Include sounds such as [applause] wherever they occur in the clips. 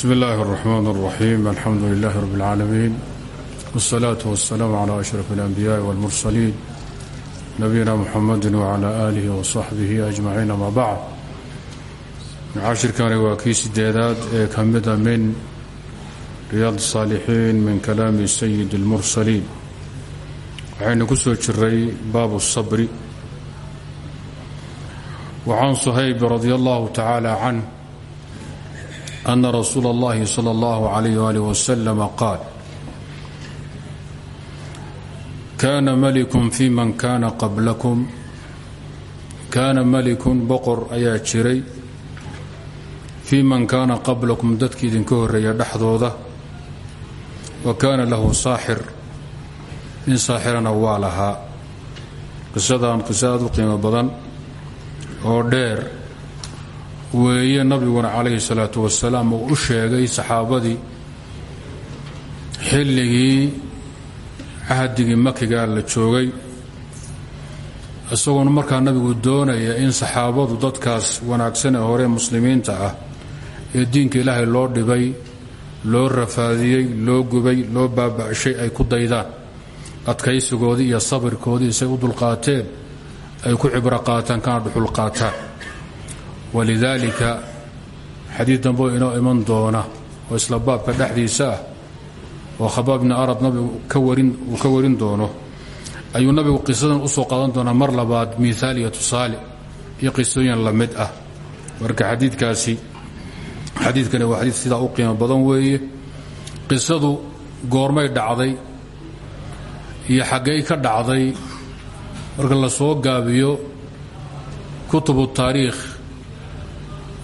bsmi اllahi الرحmn الرaxيim alxamdu لlah rb اlcaalamiin wالsalaaةu waالsalaam عlى أشhraf الأnbiyaaءi wاlmursaliin nabiyina mxamadi wعlى آlihi وصaxbihi أجmaciin ama bacd cashirkani waa kii sideedaad ee ka mida min riyaad الصaalixiin min kalaami sayid اlmursaliin waxaynu ku soo jiray baabu الصabri وcan shayb radi اllahu tacaalى canh أن رsuuل الlahi slى الlaه عليه وaلiه وسلم qاal kana mلك في man kana qablكم kaana malikun boqor ayaa jiray fii man kaana qablakum dadkii idinka horeeya dhexdooda wa kaana lahu saaxir nin saaxirana waa lahaa qisadan qiso aad u qiimo badan oo dheer weeye nabiguna calayhi salaatu wasalaam uu u sheegay saxaabadii xilligii cahdigii makiga la joogay. Isagoona markaa nabigu doonaya in saxaabadu dadkaas wanaagsan ee hore muslimiinta ah ee diinka ilaahay loo dhibay loo rafaadiyey loo gubay loo baaba'shay ay ku daydaan. Adkaysigoodii iyo sabirkoodii isay u dulqaateen ay ku cibro qaataan kana dhuxul qaataan walidaalika xadiid dambe oo inoo iman doona oo isla baabka dhexdiisa ah oo khabaab bni arad nabigu uu ka warin doono ayuu nabigu qisadan u soo qaadan doonaa mar labaad miaal iyo tusaale iyo qisooyin la mid ah. Marka xadiidkaasi xadiidkani waa xadiid sidaa u qiimo badan weeye. Qisadu goormay dhacday iyo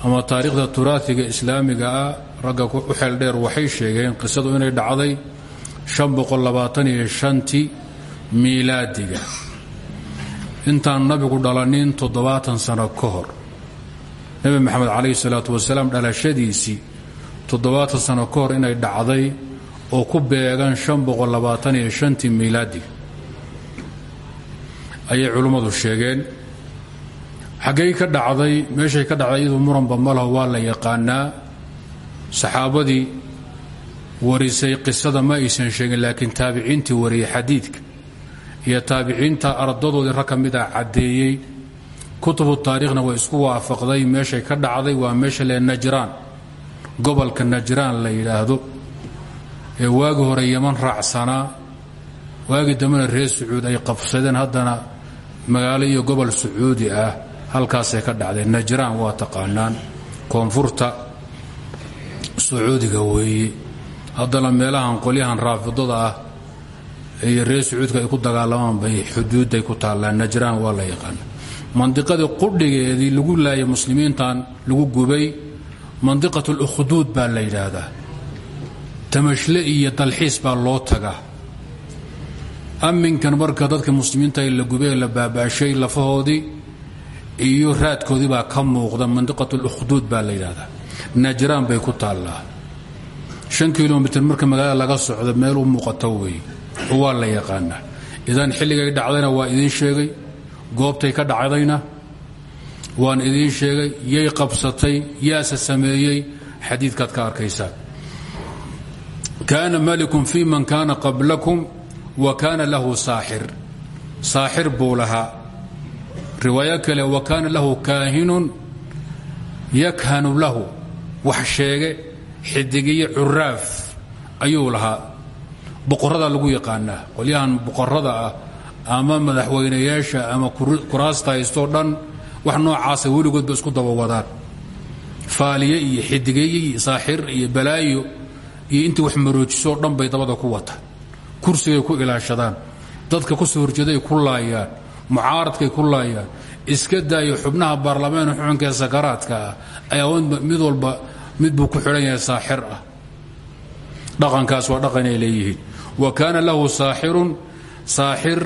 ama taariikhda turaaiga islaamiga ah ragga u xeel dheer waxay sheegeen qisadu inay dhacday tii miilaadiga intaan nabigu dhalanin toddobaatan sano ka hor. Nebi maxamed calayhi salaatu wasalaam dhalashadiisii toddobaatan sano ka hor inay dhacday oo ku beegan tii miilaadiga ayay culimmadu sheegeen xaggay ka dhacday meeshay ka dhacday iyadu muranba malaho waa la yaqaanaa. Saxaabadii warisay qisada ma aysan sheegin laakiin taabiciintii wariyey xadiidka. Iyo taabiciinta ardadoodii rag ka mid a caddeeyey. Kutubu taariikhna way isku waafaqday meeshay ka dhacday waa meesha le najraan gobolka najraan la yidhaahdo. Ee waagi hore yaman raacsanaa waagii dambena reer sacuud ay qabsadeen haddana magaalo iyo gobol sacuudi ah halkaasay ka dhacdeen. Najraan waa taqaanaan. Koonfurta sacuudiga weeye haddana meelahan qolyahan raafidada ah iyo reer sacuudka ay ku dagaalamaan bay xuduudday ku taallaan. Najraan waa la yaqaana mandiqadii qudhigeedii lagu laayay muslimiintan lagu gubay mandiqat lukhduud baa la yidhaahdaa. Tamashle iyo baa loo tagaa. Amminkan marka dadka muslimiinta la gubay la baabaashay lafahoodii iyo raadkoodii baa ka muuqda mandiqat lukhduud baa la yidhaahdaa. Najraan bay ku taallaa. Shan kilomitr marka magaalada laga socdo meel u muuqato weeye. Waa la yaqaanaa. Idan xilligay dhacdayna waa idiin sheegay. Goobtay ka dhacdayna waan idiin sheegay. Yay qabsatay yaase sameeyey. Xadiidkaad ka arkaysaan kaana malikun fi man kaana qablakum wa kaana lahu saaxir. Saaxir buu riwaayo kale wa kaana lahu kaahinun yakhanu lahu. Wax sheege xidigiyo curaaf ayuu lahaa. Boqoradaa lagu yaqaanaa qolyahan boqorada ah ama madaxweynayaasha ama kuraasta haystoo dhan wax noocaasa weligoodba isku daba wadaan. Faaliye iyo xidigeeye iyo saaxir iyo balaayo iyo intii wax maroojisoo dhan bay dabada ku wataan kursigay ku ilaashadaan. Dadka ku soo horjeeday ku laayaan mucaaradkay ku laayaan iska daayo xubnaha baarlamaan xuxunkaee sakaraadka ah ayaa mid walba mid buu ku xidhan yahay saaxir ah. Dhaqankaas waa dhaqanay leeyihiin. Wa kaana lahu saaxirun saaxir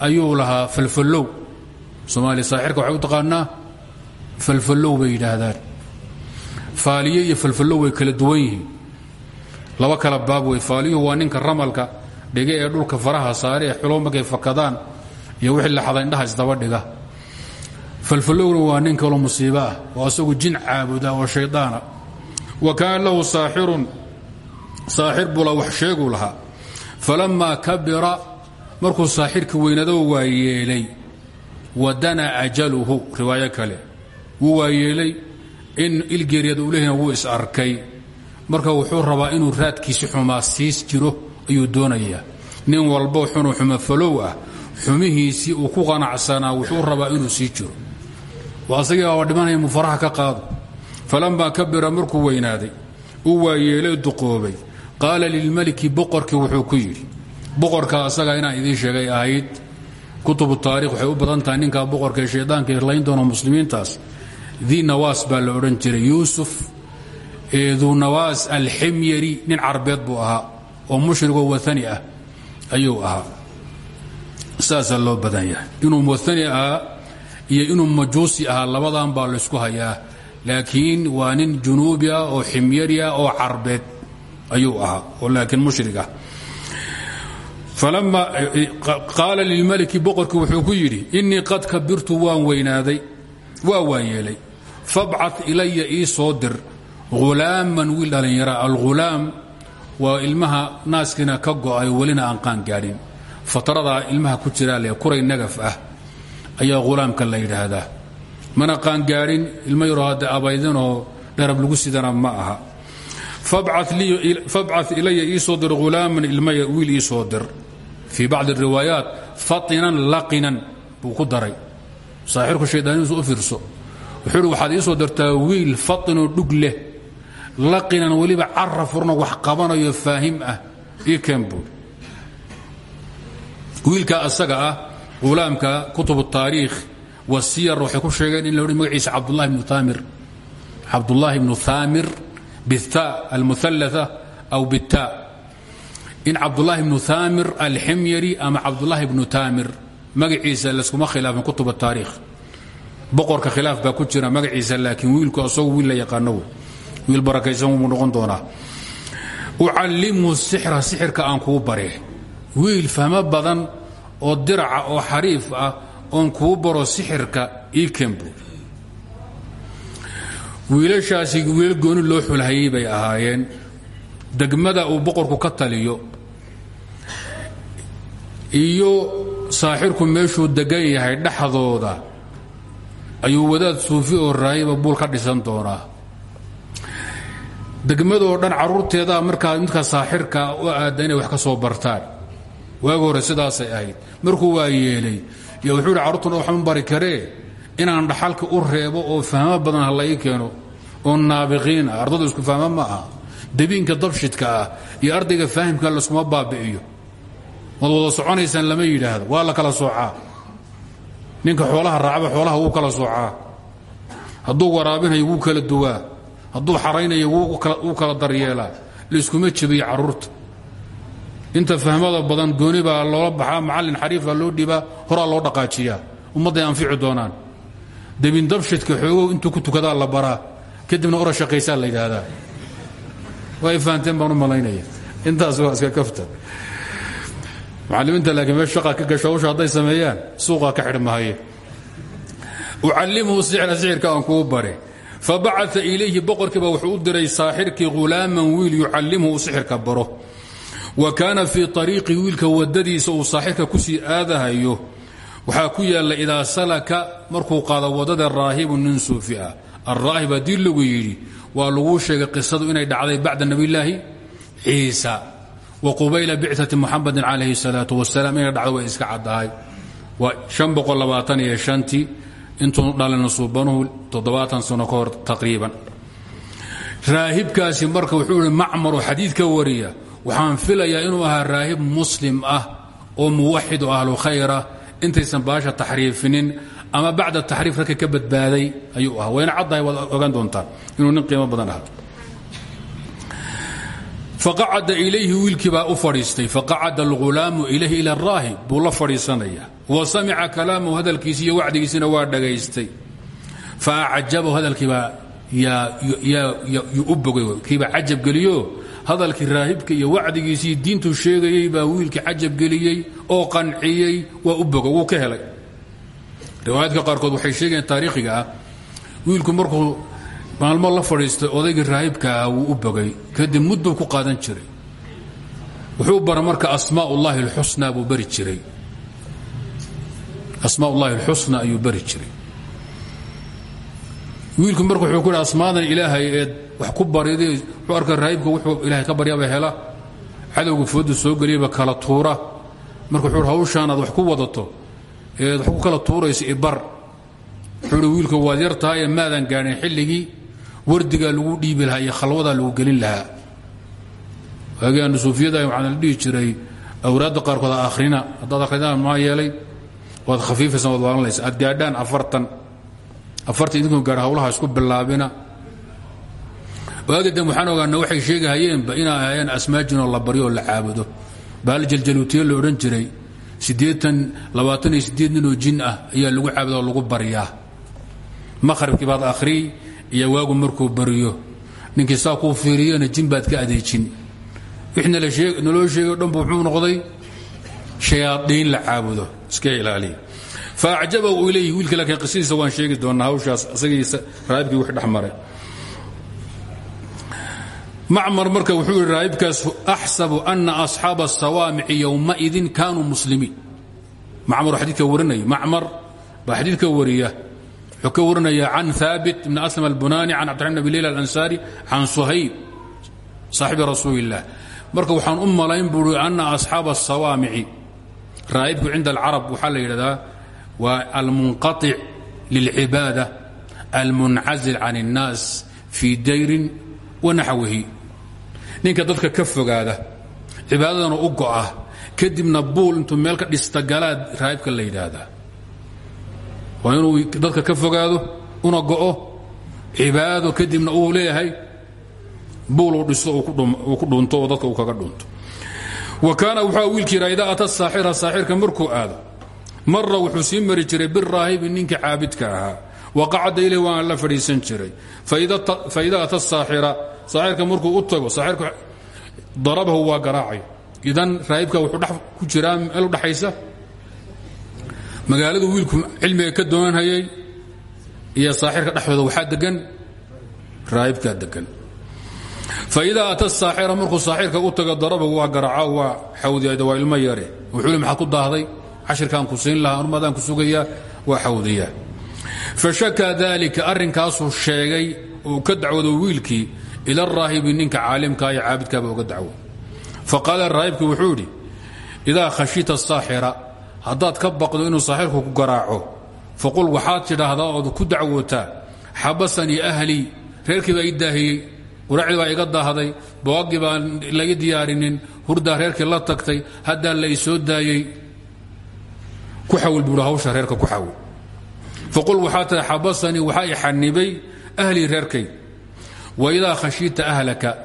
ayuu lahaa falfallow. Soomaaliya saaxirka waxay u taqaanaa falfallow bay yidhaahdaan. Iyo falfallow way kala duwan yihiin. Laba kala baab wey faaliyuhu waa ninka ramalka dhiga ee dhulka faraha saare ee fakadaan iyo wixii laxada indhaha isdaba dhiga. Falfallowna waa nin kaloo musiibo ah asagu jin caabuda oo shaydaana. Wa kaana lahu saaxirun saaxir bula wax sheeguu lahaa. Falammaa kabira markuu saaxirkii weynado waa wadana ajaluhu riwaayo kale. Wuu yeelay in ilgeeryad uu leehina wuu is arkay. Marka wuxuu rabaa inuu raadkiisi xumaa siis jiro ayuu doonayaa. Nin walbo xunuu xumafalow ah xumihiisii uu ku qanacsanaa wuxuu rabaa inuu sii jiro. Asagii baaba dhimanaya mu faraha ka qaado. Falammaa kabira markuu weynaaday uu waayeelay duqoobay. Qaala lilmaliki boqorkii wuxuu ku yidhi boqorka asaga inaan idiin sheegay ahayd. Kutubu taarikh waxay u badan tahay ninkaa boqorka ee shaydaanka layn doona muslimiintaas. Dii nawaas baa la jiray. Yuusuf duu nawaas alximyari nin carbeed buu ahaa oo mushrigoo waani ah ayuu ahaa saasaa loo badan yahay. Inuu muani ahaa iyo inuu majuusi ahaa labadan baa laysku hayaa. Laakiin waa nin junuubi oo ximyari ah oo carbeed ayuu ahaa oo laakiin mushrig ah. Qaala lilmaliki boqorkii wuxuu ku yidhi innii qad kabirtu waan weynaaday waa waayeelay fabcat ilaya ii soo dir. Hulaaman wiil dhallinyara alghulaam waa ilmaha naaskiina ka go'ay welina aan qaan gaadhin fatradaa ilmaha ku jiraa le kuray nagaf ah ayaa hulaamka la yidhaahdaa. Mana qaangaadhin ilmo yaroo hadda abaydinoo dharab lagu sidana ma aha. Fabcat ilaya ii soo dir hulaaman ilmaya wiil ii soo dir. Fii bacdi riwaayaat fatinan laqinan buu ku daray. Saaxirku shayddaanidiisu u fiirso. Wuxuu uhi waxaad ii soo dirtaa wiil fatinoo dhug leh laqinan weliba cara furno wax qabanayo faahim ah ii keen wiilka asaga ah hulaamka kutub taariikh wasiyar waxay ku sheegeen in la odhi magaciisa cabdulahi bnu amir bita almualaa aw bita. In cabdulaahi bnu thaamir alximyari ama cabdulaahi bnu taamir magaciisa laskuma khilaafin kutub taariikh. Boqorka khilaaf baa ku jira magaciisa laakiin wiilku asagu wiil la yaqaano wiil barakaysan wuu noqon doonaa. Ucallimhu sixra sixirka aan kuu bare wiil fahmo badan oo diraca oo xariif ah oon kuu baro sixirka ii kembu wiilashaasi wiilal gooni loo xulhayay bay ahaayeen. Degmada uu boqorku ka taliyo. Iyo saaxirku meeshuu degan yahay dhexdooda. Ayuu wadaad suufi oo raayaba buul ka dhisan doonaa. Degmadoo dhan carruurteedaa markaa midka saaxirka u aada inay wax ka soo bartaan waagi hore sidaasay ahayd. Markuu waa yeelay yo wuxuu yidhi carruurtuna waxma bari karee inaan dhaxalka u reebo oo fahmo badan ha keeno oo naabiqiin ah. Ardadu isku fahmo ma aha. Dabiinka dabshidka ah iyo ardayga faahimka laskuma baabi'iyo. Waad wada soconaysaan lama yidhaahdo. Waa la kala soocaa. Ninka xoolaha raacba xoolaha wuu kala soocaa. Hadduu waraabinayo wuu kala duwaa. Hadduu xaraynayo wuu kala daryeelaa. Layskuma jebiyo carruurta inta fahmada badan gooni baa loola baxaa macallin xariifaa loo dhibaa horaa loo dhaqaajiyaa. Ummadday anfici doonaan. Debin dabshidka xoogow intuu ku tukadaa la baraa. Kadibna ora shaqaysaa la yidhaahdaa. Way fahanteen baan u malaynaya. Intaas waa iska kafta mucallimiinta laakiin meesha shaqa ka gasho hawsha sameeyaan suuqaa ka xidhmahaye. Ucallimhu sixra sixirka aan kuu bare fabacaa ilayhi boqorkiiba wuxuu u diray saaxirkii hulaaman wiil yucallimhu uu sixirka wa kaana fii ariiqi wiilka wadadiisa uu saaxirka ku sii aadahayo waxaa ku yaalla idaa salaka markuu qaado waddada raahibu nin suufi ah. Alraahib haddii lagu sheegay qisadu inay dhacday bacda nabiyllaahi ciisa wa qubayla bicati muxamadin calayhi salaatu wasalaam inay dhacdo way iska caddahay. Waa tii intuu dhalin suubanuhu toddobaatan sano ka hor taqriiban. Raahibkaasi marka wuxuu macmaru xadiid ka wariya waxaan filayaa inuu ahaa raahib muslim ah oo muwaxid oo khayra. Intaysan baasha taxriifinin ama bacda taxriif ragka ka badbaaday ayuu ahaa. Wayna caddahay ogaan doontaan inuu nin qiimo badan ahaa. Faqacada ilayhi wiilkii baa u fadhiistay. Faqacada alghulaamu ilayhi ila araahib buu la fadhiisanaya. Wa samica kalaamahu hadalkiisi iyo wacdigiisina waa dhagaystay. Fa acajabahu hadalkiibaa cajabgeliyo hadalkii raahibka iyo wacdigiisii diintuu sheegayey baa wiilkii cajabgeliyey oo qanciyey waa u bogo wuu ka helay. Riwaayaadka qaarkood waxay sheegayaan taariikhiga ah wiilku markuu maalmo la fadhiistay odaygii raahibkaa wuu u bogay. Kadib mudduu ku qaadan jiray. Wuxuu bara marka asmaa ullahi alxusnaa buu jiray. Asmaa ullahi alxusna ayuu jiray wiilku marka wuxuu ku yidhi asmaadan ilaahay eed wax ku bariday wuxuu arka raahibka wuxuu ilaahay ka baryaba hela. Cadowga foodu soo geliyaba kala tuura. Marka wuxuu hawshaanaad wax ku wadato eed wax ku kala tuuraysa ibar wuxuu wiilka waad yar tahay ee maadan gaadhin xilligii wardigaa lagu dhiibi lahaa iyo khalwadaa lagu gelin lahaa. Waagii suufiyada waxaa la dhihi jiray awraadda qaarkood a akhrina haddaad akhridaan maa yeelay? Waad khafiifaysan waad waalanaysa aad gaadhaan afartan afartan idinkoo gaadha hawlaha isku bilaabina. Waagi dambe waxaan ogaana waxay sheegahayeenba inay ahaayeen asmaajinoo la baryo oo la caabudo. Baal jaljaluutiye la odhan jiray siddeetan labaatan iyo siddeed ninoo jin ah ayaa lagu caabuda oo lagu baryaa. Maqhribkii baad akhriy iyo waagu markuu baryo. Ninkii saa kuu fiiriyana jin baad ka adeejin. Wixii naloo sheegay o dhanbu muxuu noqday? Shayaadiin la caabudo. Iska ilaaliya faacjabahu ilayhi wiilka laakiin qisadiisa waan sheegi doonaa hawshaas isagiisa raahibkii wix dhex maray marka wuxuu yidhi raahibkaas axsabu ana asxaaba asawaamici yowmaidin kaanuu muslimiin macmar xadiidka warinaya macmar baa xadiidka wariya wuxuu ka warinaya can haabit ibn aslam albunani can cabdiraxman abi leyla alansaari can suhayb saaxibi rasuuli marka waxaan u malayn buui ana asxaaba asawaamici raahibku cinda alcarab waxaa la yidhahdaa waa almunqaطic lilcibaada almuncazil can الnaas fii dayrin wanaxwihi ninka dadka ka fogaada cibaadadana u go'a kadibna buul intuu meel ka dhista galaad raahibka la yidhaahdaa waa inuu dadka ka fogaado una go'o cibaado kadibna uu leeyahay buul uu dhisto uu ku dhunto oo dadka uu kaga dhunto wa kaana wuxuu wiilkii yidhaa idaa ata saaxira saaxirka markuu aado marra wuxuu sii mari jiray biraahibi ninka caabidka ahaa. Waqacada ileh waana la fadhiisan jiray. Faida ata saaxira saaxirka markuu u tago saaxirka darabahu waa garaacay. Idan raahibka wuxuu ku jiraa meel udhaxaysa magaaladu wiilku cilmiga ka doonanhayay iyo saaxirka dhexdooda waxaa degan raahibkaa degan faida ata saaxira markuu saaxirka u tago darabahu waa garaaca waa xawdiyada waa ilmo yare. Wuxuu li maxaad ku daahday cashirkaan ku siin lahaa armadaan ku sugayaa waa xawdiya. Fashaka dalika arrinkaasuu sheegay uu ka dacwoodo wiilkii ila raahibi ninka caalimka iyo caabidkaaba uga dacwo. Faqaala raahibkii wuxuu idhi idaa khashita saaxira haddaad ka baqdo inuu saaxirku ku garaaco faqul waxaad tidhaahdaa ood ku dacwootaa xabasanii ahlii reerkii baa ii daahiyey quraacdii iga daahday baan laga diyaarinin hurdaa reerkii la tagtay haddaa la isoo daayey ku xawil buui hawsha reerka ku xawil. Faqul waxaa tia xabasanii waxaa i xanibay ahlii wa idaa khashiita ahlaka.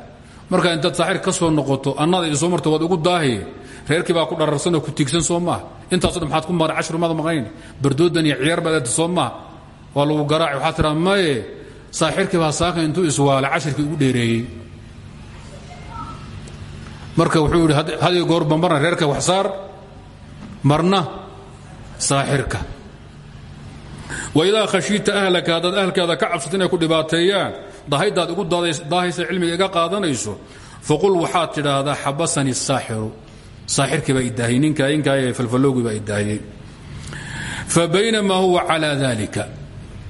Markaa intaad saaxir ka noqoto annada isoo waad ugu daahiye reerkii baa ku dhararsanoo ku tiigsan soo maaha intaaso dhan ku mara cashir maad maqnayn bardoodan iyo ciyaar baad eeta soo lagu garaaci waxaa tiraa maye saaxirkii baa saaka intuu iswaala cashirkii ugu dheereeyey. Marka wuxuu yidhi hadiyo goorba marna reerka wax saar. Marna saaxirka. Waidaa khashiita ahlaka haddaad ahlkaada ka cabsato inay ku dhibaateeyaan dahaydaad igu daahaysa cilmiga iga qaadanayso faqul waxaad tidhaahdaa xabasanii saaxiru. Saaxirkii baa idaahiyey ninkaa inkaa falfalowgii baa idaahiyey fa baynamaa huwa calaa dalika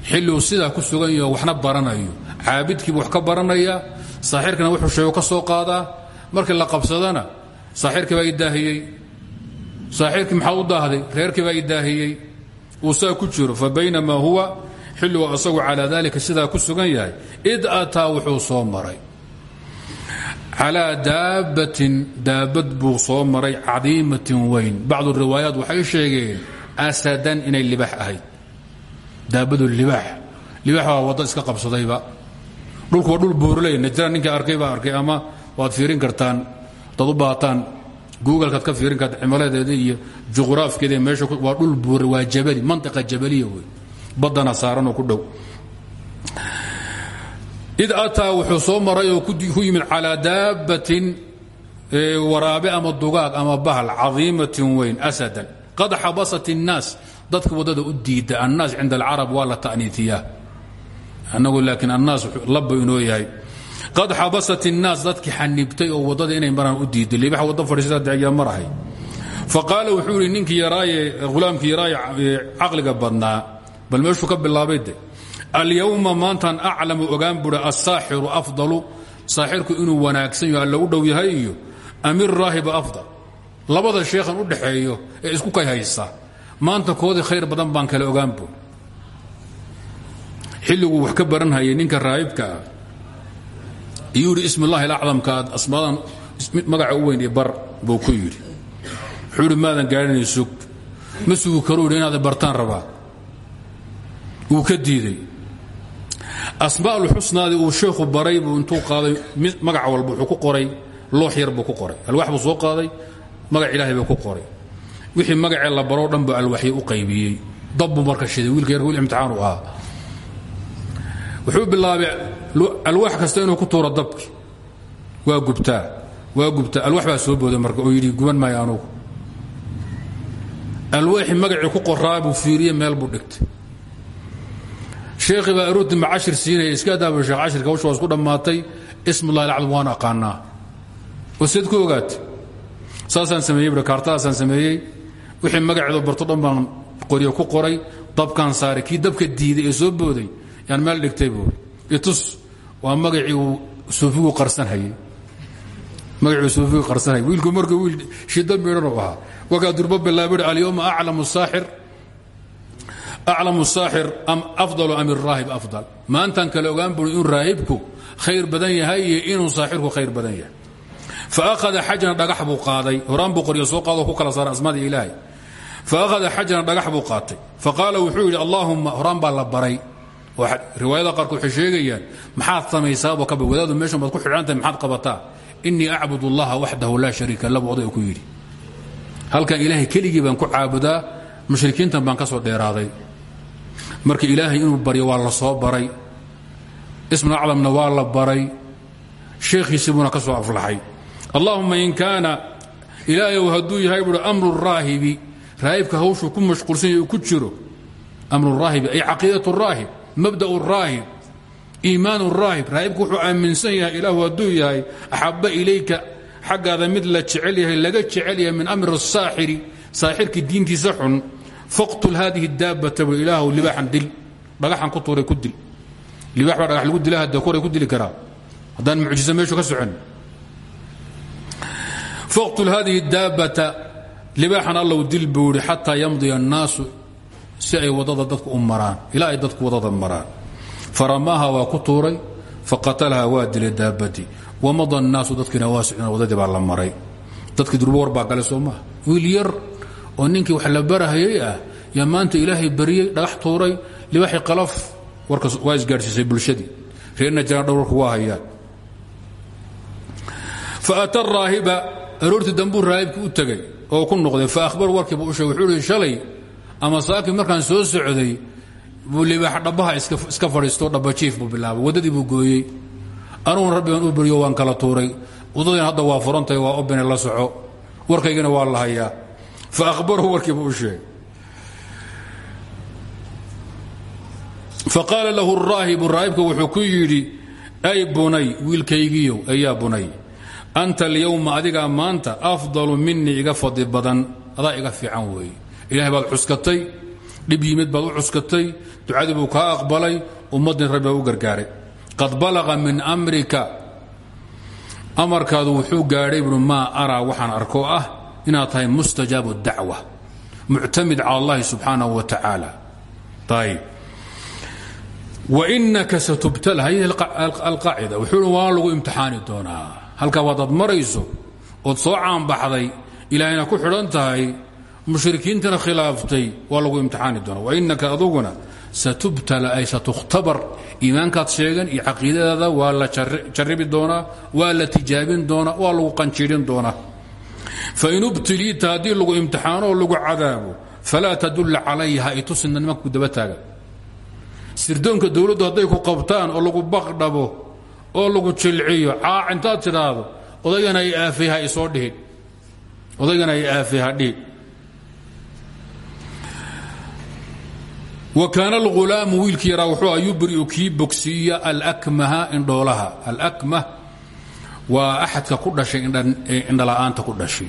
xilliuu sidaa ku sugan yaho waxna baranayo. Caabidkiibu wax ka baranaya saaxirkana wuxuu sheego ka soo qaadaa. Markii la qabsadana saaxirkii baa idaahiyey saaxirkii maxaa u daahday? Reerkii baa idaahiyey uu saa ku jiro. Fa baynamaa huwa xilligu asagu calaa dalika sidaa ku sugan yahay. Id ataa wuxuu soo maray. Calaa daabbatin daabad buu soo maray cadiimatin weyn. Bacdu riwaayaat waxay sheegeen asadan inay libax ahayd. Daabadu libaax. Libaax waa wadda iska qabsadayba. Dhulku waa dhul buurley. Ninkai arkay baa arkay ama waad fiirin kartaan baataan googlekaad ka fiirin karta cimiladeeda iyo juqraafkeeda meesha waa dhul buure waa jabali mantiqa jabaliya wey baddana saaranoo ku dhow. Id ataa wuxuu soo maray oo ku yimid calaa daabbatin waraabe ama dugaag ama bahal cadiimatin weyn asadan. Qad xabasat الnaas dadka waddada u diida annaas cinda alcarab waa la ta'niiiyaa annagu laakiin annaas labba inoo yahay qad xabasat الnaas dadkii xanibtay oo waddada inay maraan u diiday. Libax wadda fadhiisata marahay. Faqaala wuxuu ihi ninkii yaraaye hulaamkii yaraaye caqliga badnaa bal meeshuu ka bilaabay de alyawma maantaan aclamu ogaan buhi asaaxiru afdalu. Saaxirku inuu wanaagsan yaho alla u yahay iyo amir raahiba afdal. Labada sheekhan u dhaxeeyo ee isku kay haysta maanta koodii khayr badan baan kale ogaan buhi xilliguu wax ka baranhayay ninka raahibka ah iyuu yidhi ism اllahi alacdamka aad asmaadan magaca u weyn i bar buu ku yidhi. Wuxuu yidhi maadan gaadhinay sug. Ma sugi karuu yidhi inaad bartaan rabaa. Wuu uu sheekhu baray buu intuu qaaday magaca walba qoray loox yar qoray. Alwax buu soo qaaday magac ilaahay buu qoray. Wixii magacee la baroo dhan buu alwaxyo u qaybiyey. Dab buu marka shiday wiilka yar wiil imtixaan u alwax kasta inuu ku tuuro dabki. Waa gubtaa waa gubtaa. Alwax baa soo booday marka oo yidhi guban maayo anugu. Alwaxi magacii ku qoraa buu fiiriye meel buu dhigtay. Sheekhi baa aroorti ma cashir siinaya iska adaaba sheekh cashirka hawsha waa isku dhammaatay ismullahi alcadam waan aqaanaa. Ku ogaatay. Saasaan sameeyey bui kaartadaasaan sameeyey. Wixii magaceedu barto dhan baan ku qoray dabkaan saaray. Kii dabka diiday ee soo booday yaan meel dhigtay buuri itus waa magacii uu suufigu qarsanhayey magacii suufigu qarsanhayay wiilku marka wiil shida midhan u ahaa. Wakaa durbo bilaabay alyawma aclamu saaxir aclamu saaxir am afdalu am iraahib afdal? Maantaan kale ogaan buri raahibku khayr badan yahay inuu saaxirku khayr badan yahay. Faahada xajna dhagax buu qaaday. Horaan buu qoryo soo qaado ku kala saaray asmaada ilaahay. Faahada xajna dhagax buu qaatay. Faqaala wuxuu yidhi allaahumma horaan baa la baray riwaayada qaarkood waxay sheegayaan maxaad samaysaabo kaba wadaadu meeshan baad ku xidhantahay maxaad qabataa? Innii acbud allaha waxdahu laa shariika lahu oday ku yidhi. Halkan ilaahay keligii baan ku caabudaa mushrikiintan baan ka soo dheeraaday. Marka ilaahay inuu baryo waa la soo baray ismul acdamna waa la baray sheekhiisii buuna ka soo aflaxay. Allahuma in kaana ilaahay hadduu yahay buui amru raahibi. Raahibka hawshuu ku mashquulsan yahy uu ku jiro. Amru raahibi ay caqiidat raahib mabda raahib iimaan raahib. Raahibku wuxuu aaminsan yahay ilaahu hadduu yahay axaba ilayka xaggaada mid la jecel yahay laga jecel yahay min amri saaxiri saaxirkii diintiisa xun faqtul haadihi daabata bu ilaahu libaaxan dil. Dhagaxan ku tuuray ku dil. Libaax baa lagu dila hadda ku dili karaa. Haddaan mucjiso meeshu ka socon. Faqtul haadihi daabata libaaxan allow dil buu yidhi xataa yamdiya annaasu si ay waddada dadku u maraan ilaa ay dadku waddada maraan. Faramaaha waa ku tuuray faqatalaha waa dilay daabadii. Wamada الnaasu dadkiina waa socdeen wadadii baa la maray. Dadkii durbo war baa galay soo maha wiil yar oo ninkii wax la barahayay ah yaa maanta ilaahay baryey dhagax tuuray libaaxi qalaf warkas waa isgaadhsiisay bulshadii. Reerna jiraan dhowrku waa hayaan ama saakii markaan soo socday buu libaax dhabbaha iska fadhiisto dhabbajiif buu bilaabay. Waddadii buu gooyey. Anuguna rabbigan u baryo waan kala tuuray. Waddadiina hadda waa furantahay waa obine la soco. Warkaygana waa la hayaa. Fa ahbarahu warkiiba u sheegay. Faqaala lahu raahibu raahibka wuxuu ku yidhi ay bunay wiilkaygiiyow ayaa bunay. Anta alyowma adigaa maanta afdalu minii iga fadli badan. Adaa iga fiican weeye ilahay baad cuskatay dhib yimid baad u cuskatay ducadii buu kaa aqbalay ummaddin rabbi baa u gargaaray qad balaqa min amrika amarkaadu wuxuu gaadhay bnu maa araa waxaan arkoo ah inaad tahay mustajaabu dacwa muctamid cala allahi subxaanahu wa tacaala ayb wainaka satubtala hadihi alqaacida wuxuu waa lagu imtixaani doonaa halkaa waadaad marayso ood soo caanbaxday ilaahayna ku xidhan tahay mushrikiintana khilaaftay waa lagu imtixaani doonaa. Wainaka aduguna satubtala ay satukhtabar iimaankaad sheegan iyo caqiidadaada waa la jarribi doonaa waa la tijaabin doonaa waa lagu qanjiidhin doonaa. Fain ubtiliita haddii lagu imtixaano lagu cadaabo falaa tadulla calayha itusinna daba taaga. Sirdoonka dowladdu hadday ku qabtaan oo lagu baqdhabo oo lagu jilciyo caac intaad tidhaahdo odaygana ay aafay ha isoo dhihin. Odaygana ay aafay ha dhihin kaana alghulaamu wiilkii yaraa wuxuu a yubri'u kii bogsiiya alakmaha indhoolaha. Alakmah waa axadka ku dhashay indhala'aanta ku dhashay.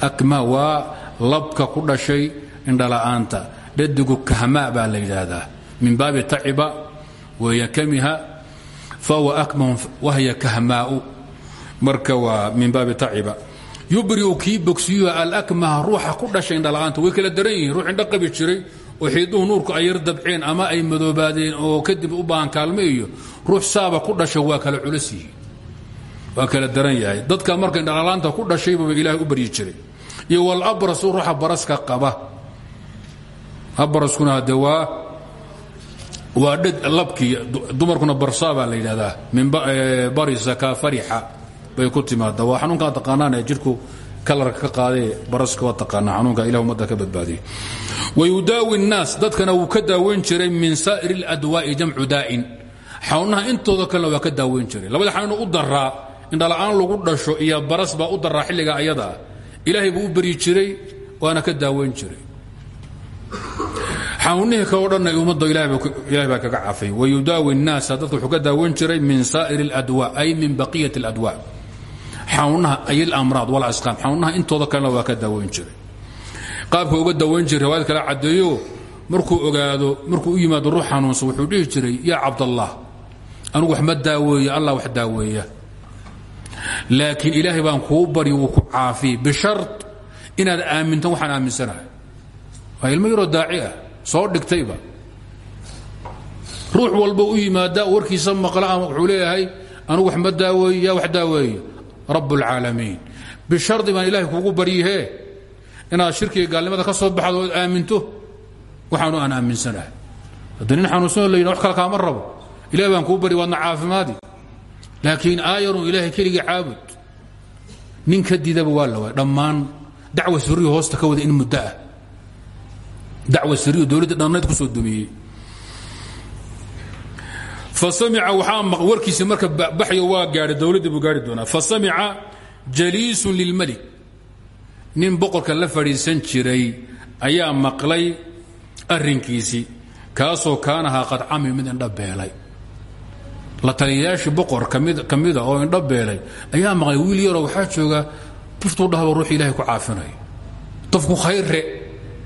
Akmah waa labka ku dhashay indhala'aanta. Dhadigu kahmaa baa la yidhaahdaa. Min baabi taciba weeya kamiha fahuwa akmahun wahya kahmaa'u. Marka waa min baabi taciba. Yubri'u kii bogsiyuha alakmaha ruuxa ku dhashay indhala'aanta. Way kala daran yihiin ruux indho qabi jiray oo xiiduhu nuurku ay yar dabceen ama ay madoobaadeen oo kadib u baahan kaalme iyo ruux saaba ku dhasha waa kala culus yihiin. Waa kala daran yahay. Dadka marka indhala'aanta ku dhashaybuba ilaahay u baryi jiray. Iyo walabrasu ruuxa baraska qaba. Abraskuna hadde waa waa dheg labkii dumarkuna barsaa baa la yidhahdaa min barisa ka farixa bay ku timaada waa xanuunkaa taqaanaan ee jidhku kalarka ka qaadee baraska waa taqaanaa xanuunka ilah ummadda ka badbaadiya wayudaawi الnaas dadkana wuu ka daaweyn jiray min saa'ir اladwaa'i jamcu daa'in xanuunaha intooda kalena waa ka daaweyn jiray labada xanuun u daraa indhala'aan lagu dhasho iyo baras baa u daraa xilliga ayada ah ilaahay buu u baryi jiray waana ka daaweyn jiray xanuunihii kao dhanna ummadda ilahay baa kaga cafay wayudaawi الnaasa dadka wuxuu ka daaweyn jiray min saa'ir اladwa ay min baqiyaة اladwa xanuunaha ay اlamraad wاlasqaam xanuunaha intooda kalena waa ka daaweyn jiray. Qaabka uga daaweyn jiray riwaayad kale caddeeyo markuu ogaado markuu u yimaado ruux xanuunsan wuxuu dhihi jiray yaa cabdallah anugu wax ma daaweeyo allah wax daaweeya. Laakiin ilaahay baan kuu baryi wuu ku caafiyey bishar inaad aamintan waxaan aaminsanahay. Waa ilmo yaroo daaci ah soo dhigtayba. Ruux walba u yimaada warkiisa maqla ama wuxuu leeyahay anugu wax ma daaweeyo yaa wax daaweeyo rabb اlcaalamiin bishardi baan ilahay kuugu baryihee inaad shirkiga gaalnimada ka soo baxdo ood aaminto waxaanu aan aaminsanahay. Hadda nin xanuunsanoo la yidha wax kale kaama rabo. Ilahay baan kuu baryi waadna caafimaadi. Laakiin aayarun ilaahay keligii caabud. Nin ka didaba waa la waay. Dhammaan dacwa suriyu hoosta ka wada in muddo ah. Dacwa siriyu dowladda dhannayd ku soo dumiyey warkiisi marka baxyo waa gaadhay dowladdii buu gaari doonaa. Fasamica jaliisun lilmalik nin boqorka la fadhiisan jiray ayaa maqlay arrinkiisii kaasoo kaanahaa qad camil mid indha beelay. La taliyayaashii boqor ka mida oo indho beelay ayaa maqlay wiil yaroo waxaa jooga tuftuu dhahba ruux ilaahay ku caafinayo tufku khayre.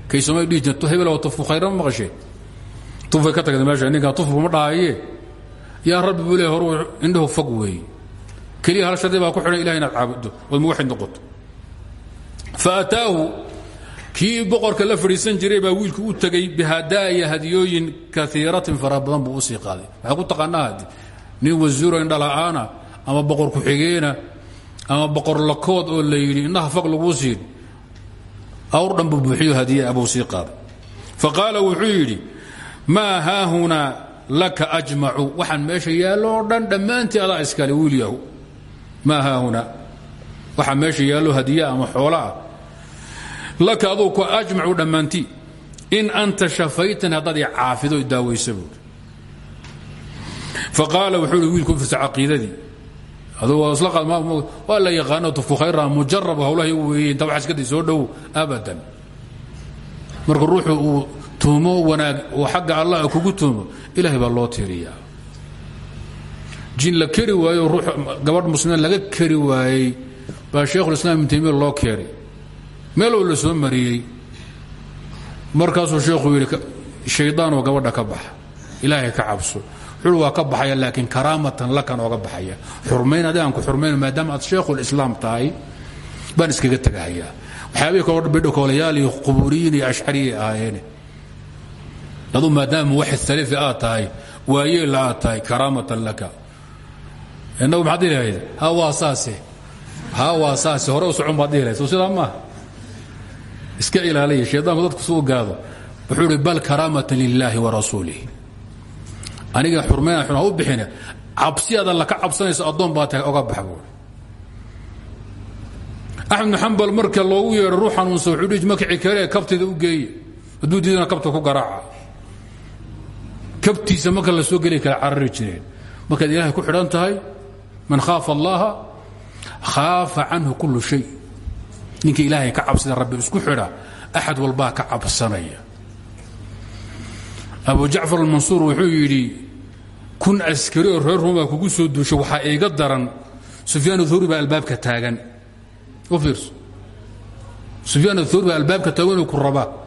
Kay soomali dhihi jirto hebel tufku khayre ma maqasheen tufay ka tagda meesha ninkaa tufku ma dhahaye yaa rabbi buu leey horu indhahu fog weeye keliya hal shardi baa ku xidhan ilahay inaad caabudo ood muwaxid noqoto. Fa ataahu kii boqorka la fadhiisan jiray baa wiilku u tegey bihadaaya hadiyooyin kaiiratin fara badan buu u sii qaaday. Waxay ku taqaanaa hadi nin wasiiro indhala'aana ama boqor ku-xigeena ama boqor lakood oo la yidhi indhaha fog laguu siin awr dhan buu buuxiyo hadiye abuu sii qaaday. Fa qaala wuxuu yidhi maa haahunaa laka ajmacu waxaan meesha yaalloo dhan dhammaantii adaa iskale wiil yahu maa haahunaa waxaa meesha yaallo hadiya ama xoolaah laka aduu ku ajmacu dhammaantii. In anta shafaytani haddaad i caafido daawaysa buuri faqaala wuxuu hi wiilku firsa caqiidadii. Waa la yaqaano tufku khayra mujarab hawlahay weeye inta wax iskadii soo dhow abadan. Marka ruuxu uu tuumo wanaag oo xagga allah kugu tuumo ilahay baa loo tiiriyaa jin la keri waayo ruu gabadh muslimiin laga keri waayey baa sheikhulislaam ibn taymiya loo keenay meelow la soo mariyey markaasuu sheekhu yidhi shaydaanoo gabadha ka baxa ilaahay ka cabso. Xul waa ka baxaya laakiin karaamatan lakan ooga baxaya. Xurmayn adi aan ku xurmayn maadaama aad sheekhulislaam tahay baan iskaga tegahayaa waxyaabihii kaloo bidhokoolayaal iyo quburiyiin iyo ashcariyay ahaayeene adu maadaama muwaxid salifi aad tahay waayeella aad tahay karaamatan laka. Inagu maxaad dhihi lahayd? Ha waa saase. Ha waa saase. Hore u socon baad dhihi lahayd? Soo sidaa maaha iska ilaaliya. Shaydaanku dadku suu gaado wuxuu ihi bal karaamatan lilaahi wa rasuulih aniga xurmayna xun ha u bixine. Cabsi aad alla ka cabsanayso addoon baa tahay oga bax buui axmed bn xambal marka loogu yeedho ruux xanuunsa wuxuu dhihi makaci kale kabtayda u geeye hadduu diidana kabta ku garaaca kabtiisa marka la soo geli kala carari jireen. Markaad ilaahay ku xidhan tahay man khaafa allaha khaafa canhu kullu shay. Ninka ilaahay ka cabsada rabbi isku xidha axad walbaa ka cabsanaya. Abu jacfar almansuur wuxuu yidhi kun askari oo reer ruuma kugu soo duusho waxaa iiga daran sufyaan athawri baa albaabka taagan. U fiirso. Sufyaan athawri baa albaabka taagan ku rabaa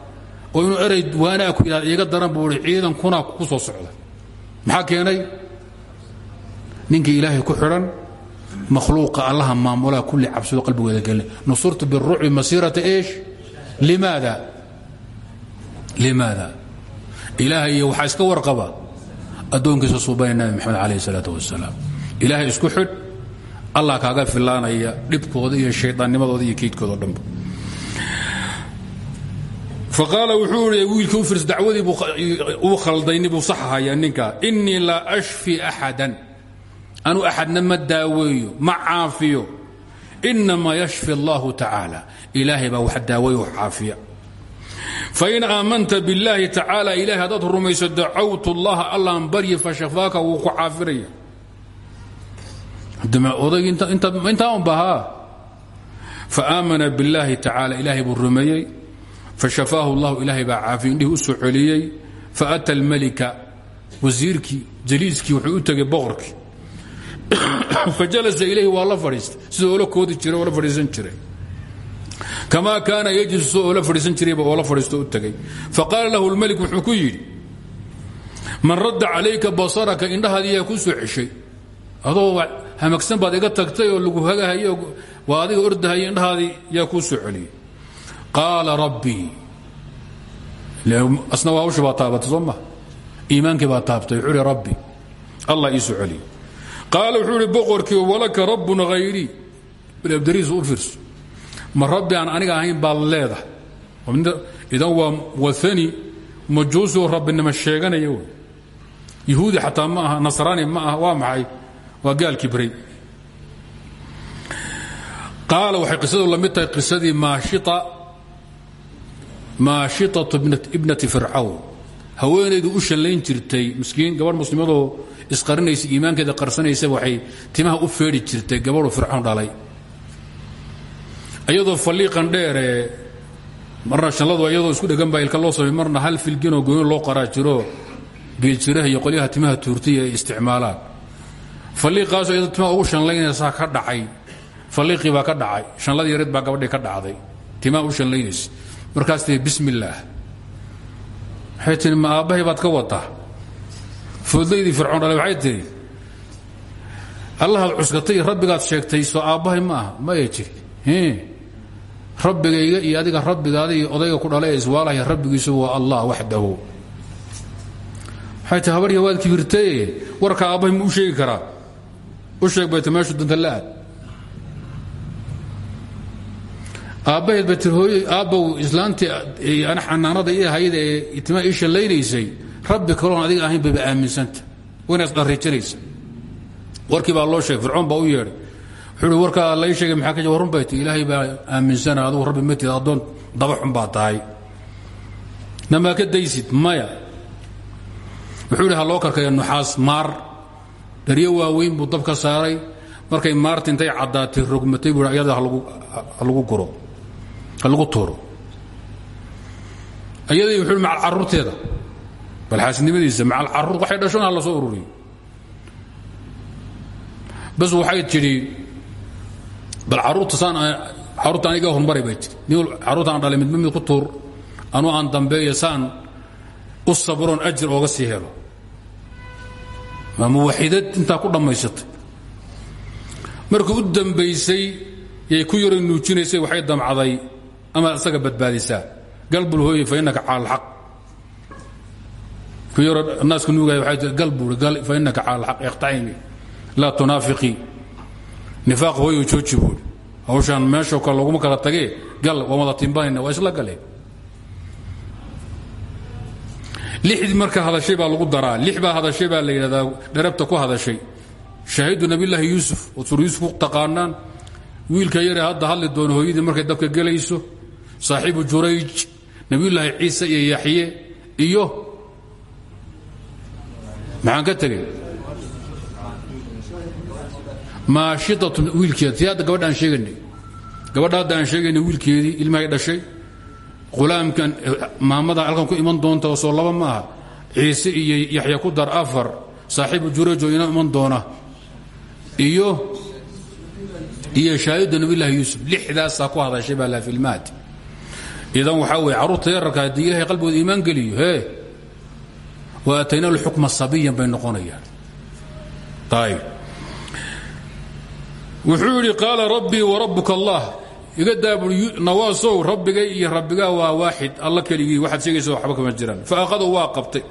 oo inuu erey waanaa ku yidhahda iiga daran buu ihi ciidan kunaa ku soo socda. Maxaa keenay? Ninkii ilaahay ku xidhan makhluuqa allaha maamulaa kulli cabsido qalbigeeda gelin nusurtu birucbi masiirata eesh limaada? Limaada? Ilaahay iyo waxaa iska warqaba? Addoonkiisa suubaya nabi maxamed calayh salaatu wasalaam ilaahay isku xidh allah kaaga filaanaya dhibkooda iyo shaydaannimadooda iyo keydkooda o dhanba faqaala wuxuu i wiilka u firs dacwadii uu khaldayni buu saxahaya ninkaa innii laa ashfi axadan anuu axadna ma daaweeyo ma caafiyo. Inamaa yashfi allahu tacaala ilaahay baa wax daaweeyo wax caafiya. Fain aamanta billaahi tacaala ilahay haddaad rumayso dacawtu allaha allaan baryi fashafaaka wuu ku caafiraya. Odaygintaan bahaa fa aamana billaahi tacaala ilaahay buu rumeeyey fashafaahu اllahu ilaahay baa caafiya indhihii u soo celiyey. Faata almalika wasiirkii jaliiskii wuxuu u tegay boqorkii. [coughs] Fajalasa ilayhi waa la fadhiistay sidoo oola koodi jiray oo la fadhiisan jiray. Kamaa kaana yajlisu sidoo oola fadhiisan jirayba oola fadhiisto u tegay. Faqaala lahu lmelik wuxuu ku yidhi man radda calayka basaraka indhahaadii yaa kuu soo ceshay? Adoo hamagsan baad oo qaala rabbii asna hawshii baa taabatay soo ma? Iimaankii baa taabtay ihi rabbi. Allah ii soo celiyey qaala wuxuu ihi boqorkii walaka rabbun hayrii abdariis u fiirso. Ma rabbi aan aniga ahayn baad leedahay. Idan waa waani majuusoo rabbinimo sheeganaya wey. Yahuudi xataa ma aha nasraani ma aha waa maxay? Waa gaal kibray. Qaala waxay qisadu la mid tahay qisadii maashitatu ibnati fircawn. Haweenaydu u shallayn jirtay miskiin gabadh muslimadoo isqarinaysa iimaankeeda qarsanaysa waxay timaha u feedhi jirtay gabadhu fircawn dhalay. Iyadoo falliiqan dheeree marna shalladu iyadoo isku dhegan baa ilka loo samay marna hal filginoo gooni loo qaraa jiro geeljiraha iyo qolyaha timaha tuurtay ay isticmaalaan. Falliiqaasoo iyadoo timaha ugu shanlaynaysaa ka dhacay. Falliiqii baa ka dhacay shanladii yareed baa gabadhii ka dhacday. Timaha u shanlaynaysa markaas tii bismi illaah waxay tihi ma aabbahay baad ka wadaa foodlaydii fircoon dhale waxay tihi allahaad cuskatay rabbigaad sheegtay soo aabbahay ma aha maya jiri rabbigayga iyo adiga rabbigaada iyo odayga ku dhalay ee iswaalaya rabbigiisu waa allah waxdahu waxay tihi habarya waad kibirtaye warka aabbahay ma u sheegi karaa? U sheeg bay ti meeshu danta la aad aabbaheed bay tir hooy aabbow xanaanada ii ahayd ee timaa ii shallaynaysay rabbi kaloon adiga ahayn bayba aaminsanta. Wayna isdharriijinaysa warkii baa loo sheegay fircoon baa u yeedhay. Wuxuu uhi warkaa lay sheegay maxaa ka warrun bay ti ilaahay baa aaminsana adugu rabbi ma tihid addoon baa tahay. Namaa ka daysid maya. Wuxuu ha loo karkaya nuxaas maar. Dharyo waaweyn buu dab ka saaray. Markay maarta intay caddaatay rogmatay buu ayada ha lagu guro ha lagu tuuro. Ayadii wuxuu macal carruurteeda bal xaasidnimadiisa macal carruur waxay dhashona ha la soo ururiyo bas waxay tidhi bal carruurta saan carruurta aniga hormaray bay tii nin carruurta aan dhalay midba mid ku tuur. Anuu aan dambeeya saan u sabroon ajir ooga sii helo. Waa muwaxidad intaa ku dhammaysatay. Markii u dambaysay yay ku yaro nuujinaysay waxay damcaday amaad isaga badbaadisaa galbul hooye fa innaka cala yaro naasku nuugaya waxay tii gal buuri gal fa innaka cala alxaq iqtacimi laa tunaafiqii nifaaq hooyo jooji buuri hawshaan meeshoo kale laguma kala tagee gal waan wada timbanayna waa isla galeen. Lixdii marka hadashay baa lagu daraa. Lix hadashay baa la yidhahdaa ku hadashay. Shaahidu nabiyllaahi yuusuf ood sur ku taqaanaan. Wiilka yare hadda hadli doono hooyadii markay dabka gelayso saaxiibu jurayj nabiyullaahi ciise iyo yaxye iyo maxaan ka tegey? Maashidatu wiilkeeda tii hadda gabadha aan sheegaynay. Gabadha hadda aan sheegaynay wiilkeedii ilmahay dhashay. Ulaamkan maamada halkan ku iman doonta soo laba ma aha. Ciise iyo yaxya ku dar afar. Saaxiibu jurejo ina iman doona. Iyo iyo shaahida nabiylahi yuusuf. Lixdaasaa ku hadashay baa laafilmaadi idan waxaa weye carruurta yararka haddii qalbigooda iimaan geliyo hee wa atayna lxukma sabiyan bay noqonayaan. Ayb wuxuu yidhi qaala rabbii warabuka allah. Iga daabur nawaasow iyo rabbigaa waa waaxid alla keligii waxaad sheegaysa waxba kama jiraan. Faahadahu waa qabtay.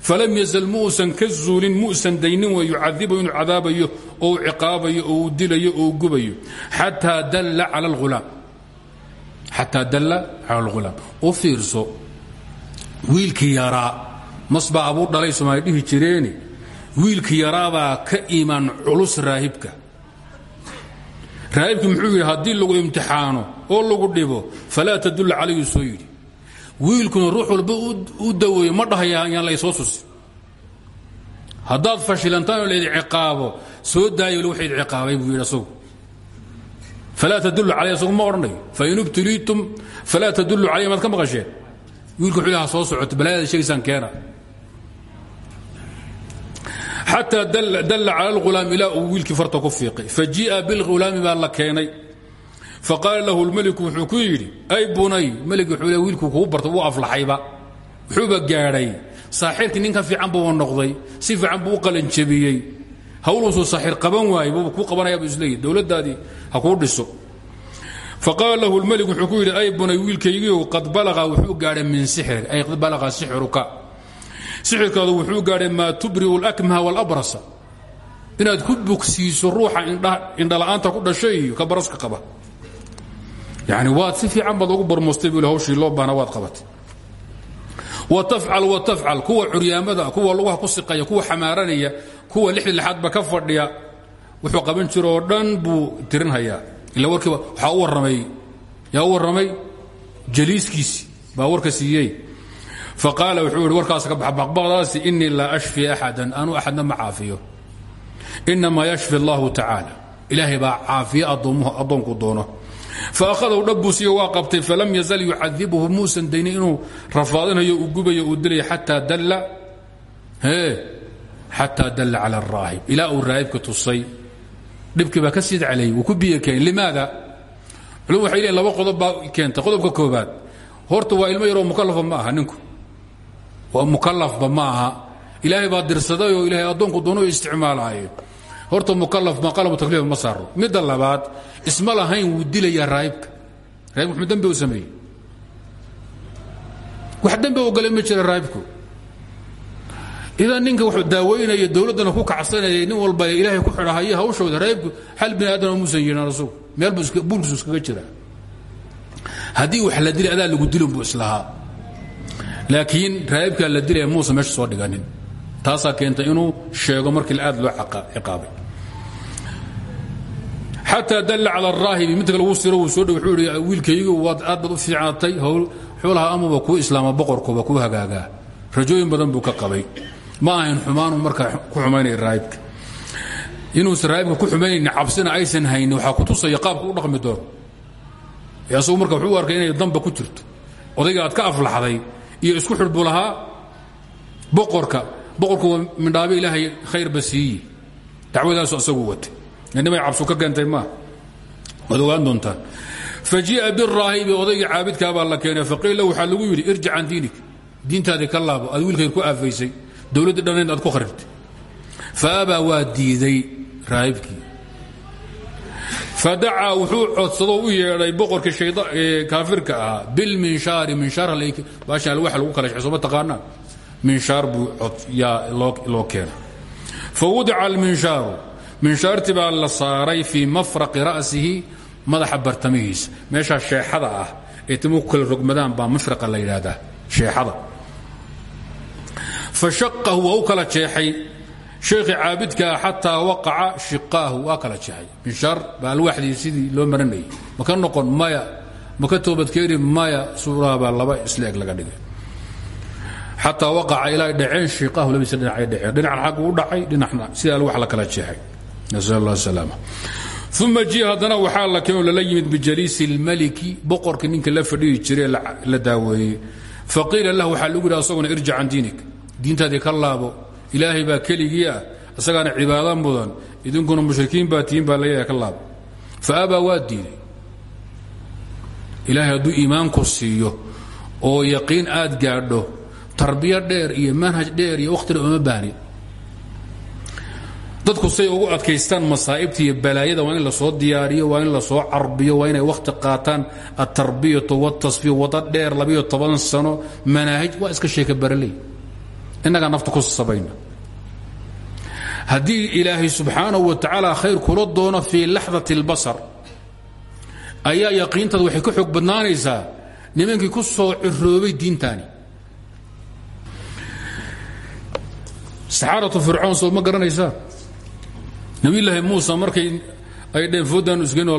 Falam yazal muusan ka zuulin daynin wa yucadibu inuu cadaabayo oo u ciqaabayo dilayo oo gubayo xataa dalla cala alghulaam xataa dalla cala alghulaam u fiirso wiilkii yaraa masbaa abuu dhalay soomaali dhihi jireeni wiilkii yaraabaa ka iimaan culus raahibka raahibkii muxuu yidhi haddii lagu imtixaano oo lagu dhibo falaa tadulla calayhi soo yidhi wiilkuna ruux walba u daweeyo ma dhahaya yaan laysoo susin haddaad fashilantaan oo laydin ciqaabo soo daayo wax idi ciqaabay buu yidhi asagu falaa tadullu calay asagu ma odhanayo fain ubtuliitum falaa tadullu calayhi maad ka maqasheen wiilku wuxuu ha soo socoto balaayada sheegaysaan keena xataa dalla cala alghulaam ilaa uu wiilkii farta ku fiiqay fajii'a bilghulaami baa la keenay faqaala lahu lmeliku wuxuu ku yidhi ay bunay melig wuxuu le wiilku kuu bartay wuu aflaxayba wuxuuba gaadhay saaxiirkii nin ka fiican buu noqday si fiican buu u qalanjabiyey hawluusuu saaxiir qaban waayey buuba kuu qabanayabu isleeyahy dowladdaadii ha kuu dhiso. Faqaala lahu lmeliku wuxuu ku ay bunay wiilkaygiiu qad balaqa wuxuu gaadhay min sixrig ay qad balaqa sixruka. Sixirkaadu wuxuu gaadhay maa tubri'u lakmaha walabrasa. Inaad ku bogsiiso ruuxa indhala'aanta ku dhashay ka baraska qaba. Yani waad si fiican ugu barmoostay buu hawshii loo baana waad qabatay. Wa tafcal wa tafcal kuwa curyaamada kuwa lugaha ku siqaya kuwa xamaaranaya kuwa lixda lixaadba ka fadhiya wuxuu qaban jiro oo dhan buu tirinhayaa. Ila warkiiba waxaa u warramay yaa u warramay? Jaliiskiisi baa warka siiyey. Faqaala wuxuu yidhi warkaas ka baxa baqbaqdaasi inii laa ashfi axadan anu axadna ma caafiyo. Inamaa yashfi allahu tacaala. Ilaahay baa caafiya addoonku doono. Faahadahu dhabbuusiyo waa qabtay falam yazal yucadibhu muusan daynin inuu rafaadinayo uu gubayo uu dilaya xataa dalla xataa dalla cala araahib ilaa uu raahibka tusay dhibkii baa ka sii calayy wuu ku biyo keen limaada? Culum waxay leeyiin laba qodob baa keenta qodobka koobaad horta waa ilmo yaroo mukalafa ma aha ninku. Waa mukalafba ma aha. Ilaahay baa dirsaday oo ilaahay addoonku doono isticmaalaayo. Horta mukalaf ma qalabu takliif ma saaro midda labaad isma lahayn wuu dilayaa raahibka. Raahibka muxuu dembi u sameeyey. Wax dembi galay ma jira raahibku idan ninka wuxuu daaweynaya dowladdana ku kacsanayay nin walba ilaahay ku xidhahaya hawshooda raahibku xal bini aadama muusan yeedhan asugu. Meel buulkiisu iskaga jira. Haddii wax la dilay adaa lagu dilin buu islahaa. Laakiin raahibkaa la dilaya muusan meesha soo dhiganin. Taasaa keenta inuu sheego markii aad loo ciqaabay. Xataa dalla cala araahibi midka lagu siro soo dhow wuxuu ihi wiilkaygu waad aad u fiicnaatay howl xuulaha amuba kuu islaama boqorkuba kuu hagaagaa. Rajooyin badan buu ka qabay ma ahayn xumaanu markaa ku xumaynaya raahibka inuusan raahibka ku xumaynayni cabsina aysan haynin waxaa ku tusaya qaabka u dhaqmi doono. Asagu marka wuxuu u arkay inay damba ku jirto. Odayga aad ka aflaxday iyo isku xidh buu lahaa boqorka. Boqorku mindhaabe ilaahay khayrba siiye dacwadaasu asagu watay. Nimay cabsu ka keentay maa waad ogaan doontaan. Fajii'a biraahibi odayga caabidkaabaa la keenay faqiila waxaa lagu yidhi irjic can diinik. Diintaadii ka laabo aad wiilkayd ku aafaysay dowladdii dhannayd aad ku kharibtay. Faabaa waa diiday raahibkii fadacaa wuxuu codsado u yeedhay boqorkii kaafirka ahaa bilminshaari minshaar baashan alwax lagu kala shexay sooma taqaanaan. Minshaar buu yaa loo keena fa wadica alminshaaru minshaartii baa la saaray fii mafraqi ra'sihi madaxa bartamihiisa. Meeshaa sheexada ah ee timuhu kala rogmadaan baa mafraqa la yidhaahdaa sheexada fa shaqahu waa u kala jeexay. Sheekhii caabidkaa xataa waqaca shiqaahu waa kala jeexay. Minshaar baa alwaxdii sidii loo maranayay ma ka noqon maya. Ma ka toobadkeeni maya. Suuraha baa laba isleeg laga dhigay. Xataa waqaca ilaa dhaceen shiqaahu labadiisa dhinacay dhaceen. Dhinacan xaggu u dhacay dhinacna sida alwax la kala jeexay. Nasal allah salaama uma ji haddana waxaa la keenoo lala yimid bijaliisi اlmaliki boqorkii ninka la fadhihi jiree la daaweeyey. Faqiila lah waxaa lagu yidhi asaguna irjic can diinik diintaadii ka laabo ilaahay baa keligii ah isagaana cibaado mudan idinkuna mushrikiin baa tihiin baa layaha ka laabo fa abaa waa diiday. Ilaahay hadduu iimaanku oo yaqiin aad gaadho tarbiya dheer iyo manhaj dheer iyo wakhtile uma baahnin. Dadku say ugu adkaystaan masaa'ibta iyo balaayada waa la soo diyaariyo waa la soo carbiyo waa inay wakhti qaataan altarbiyatu wاtasfiya wada dheer labayo toban sano manaahij waa iska sheeka baraley innagaa nafta ku sabayna. Haddii ilaahay subxaanahu wa tacaala khayr kula doono fii laxdati اlbasar ayaa yaqiintaada waxay ka xoog nimankii ku soo ciroobay diintaani. Saxaaratu fircoon soo ma garanaysaa nabiyulaahi muusa markay ay dheen fooddaanu isgelin oo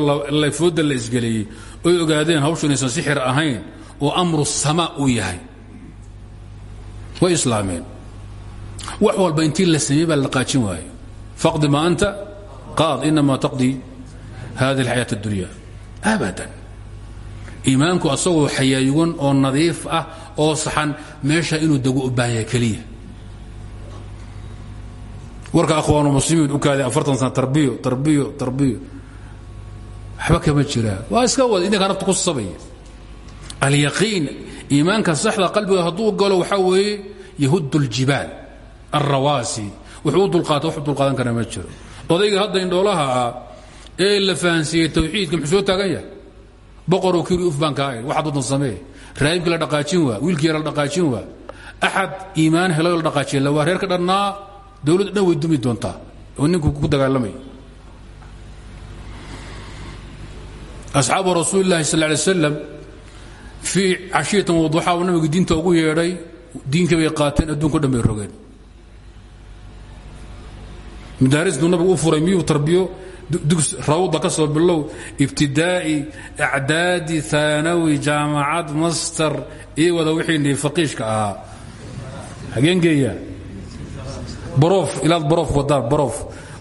foodda la isgeleeyey oy ogaadeen hawshu inaysan sixir ahayn oo amru samaa yahay way islaameen. Wax walba intii la sameeyey baa qaajin waayo faqdi ma anta? Qaad inamaa taqdi hadi alxayaat اddunya abadan. Iimaanku asagoo xayaayugan oo nadiif ah oo saxan meesha inuu dego u baahan yahay warka akhwaanu muslimiin u kaaday afartan sana tarbiyo tarbiyo tarbiyo. Waxba kama jiraa waa iska wada nafta ku sabaya alyaqiin iimaanka saxda qalbiga hadduu galo waxaa weeye yahudu اljibaal alrawaasi wuxuu u dulqaata wax u dulqaadan kara ma jiro odayga hadda indhoolaha ah ee la fahansiiyey tawxiidka muxuu soo taagan yahay boqoroo kiri uf baan kaa waxaad wadan samee raahibkii la dhaqaajin waa wiilkii la dhaqaajin waa axad iimaan helo la dhaqaajiya la waa reerka dhannaa dowladda dhan way dumi doontaa oo ninku ku dagaalamay asxaabu rasuuli اllahi sal lay slam fii cashiyatan waduxaa uu nabigu diinta ugu yeedhay diinkii bay qaateen adduunko dhan bay rogeen. Madaaristuu nabigu u furay miyuu tarbiyo? Rawda ka soo bilow ibtidaa'i acdaadi aanawi jaamacad master iyo wada wixii faqiishka ahaa. Hageengeeya brof ilaad brof wadaan brof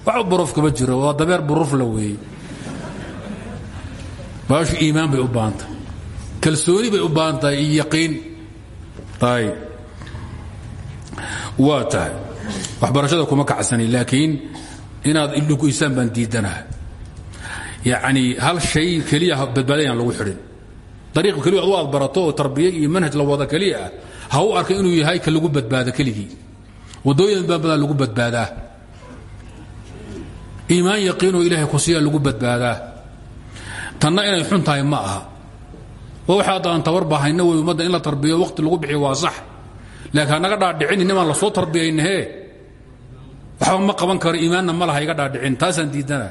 wax brof kama jiro waa dabeer buruf la weeyey. Baashu iimaan bay u baahan tahay kalsooni bay u baahan tahay iyo yaqiin. Ayb waa tahay. Waxbarashada kuma kacsani laakiin inaad illuguysaan baan diidanaha yacni hal shay keliya badbaadayaan lagu xidhin. Dariiqa keliya adu aad barato oo tarbiye iyo manhaj la wada keliya ah ha u arka inuu yahay ka lagu badbaado keligii. Waddooyin baa badan lagu badbaadaa. Iimaan yaqiinoo ilaahay ku siiya lagu badbaadaa. Tanna inay xun tahay ma aha. Waa waxa hadda aan tabar bahayna wey ummadda in la tarbiyo waqti lagu bixiyo waa sax laakiin hanaga dhaadhicin nimaan la soo tarbiyaynahee waxba ma qaban karo iimaanna ma laha iga dhaadhicin. Taasaan diidana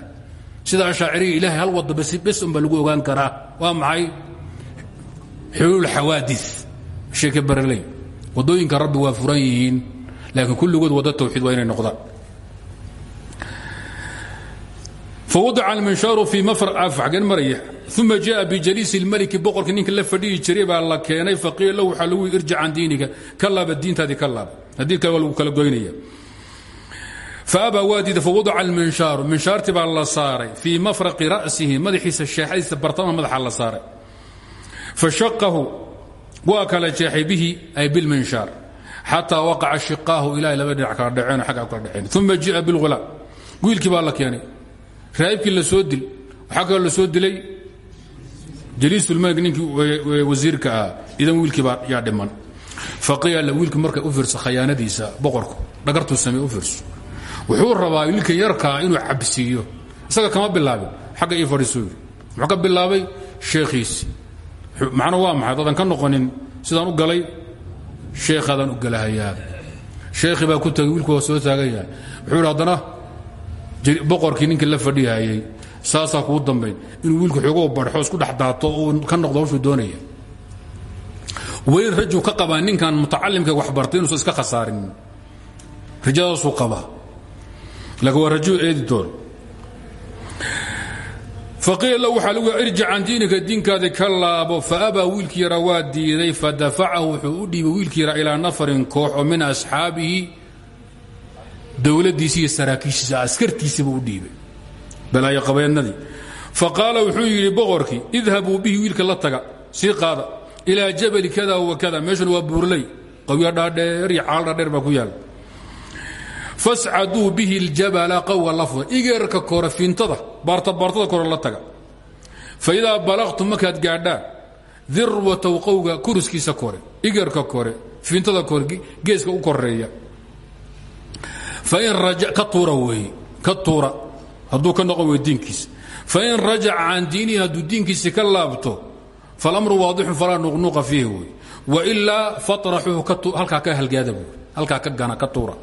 sida ashaaciriga ilaahay hal wadda bas bes unbaa lagu ogaan karaa. Waa maxay? Xuluul xawaadis. Sheeke bareley waddooyinka rabbi waa furan yihiin laakiin kulligood wadda tawxiid waa inay noqdaan fawadaca alminshaaru fii mafr xageen maraya uma jaءa bijaliisi اlmaliki boqorkii ninka la fadhihi jiray baa la keenay faqiila lahu waxaa lagu irjic can diiniga ka laaba diintaadii ka laaba haddii kale waa lagu kala goynaya faabaa waa diida fawadaca alminshaaru minshaartii baa la saaray fii mafraqi ra'sihi madaxiisa sheexadiisa bartama madaxa la saaray fashaqahu waa kala jeexay bihi ay bilminshaar xataa waqaca shiqaahu ilahay laba dhinac kala dhaceen agga kala dhaceen uma ji'a bilghulaam wiilkii baa la keenay raahibkii la soo dil waxaa kaloo la soo dilay jaliisulmalik ninkii wasiirka ah idan wiilkii baa yaa dhiman. Faqiila wiilkii markay u fiirso khayaanadiisa boqorku dhagartuu samey u fiirso. Wuxuu rabaa wiilka yarkaa inuu cabsiiyo isaga kama bilaabin. Xagga ii fadhiisuu yidhi muxuu ka bilaabay sheekhiisi. Macnuhu waa maxay? Dadan ka noqonin sidaan u galay sheekhaadaan u galahayaa. Sheekhii baa ku tagay wiilku waa soo taagan yahay wuxuu yidhi haddana boqorkii ninkii la fadhihayay saasaa kuu dambayn inuu wiilku xoogoo barxo isku dhex daato uu ka noqdo hawshuu doonaya. Weyn rajuu ka qabaa ninkan mutacalimka wax bartay inuusan iska khasaarin. Rajadaasuu qabaa. Laakiin waa rajuu eedi doon. Faqiila lahu waxaa lagu irjic can diinika diinkaadi ka laabo. Faabaa wiilkii yaraa waa diiday wuxuu u dhiibay wiilkii yaraa nafarin koox oo min asxaabihi dowladdiisi iyo saraakiishiisa askartiisiiba u dhiibay. Balaayo qabeennadii faqaala wuxuu yidhi boqorkii idhabuu bihi wiilka la taga. Sii qaada. Ilaa jabali kada wa kada. Meeshuna waa buurley qawya dhaadheer iyo caal dhaadheer baa ku yaal. Fascaduu bihi اljabala qawga lafda igeerka kore fiintada baartabaartada kore la taga. Faidaa balaqtum markaad gaadhaan dirwatow qowga kuriskiisa kore. Igeerka kore fiintada kore geeska u koreeya tuura hadduu ka noqon wey diinkiisa fain rajaca can diinihi hadduu diinkiisi ka laabto falamru waadixun falaa nuqnuqa fiihi wey wailaa faطraxuuhu halkaa ka halgaada buui halkaa ka gana ka tuura.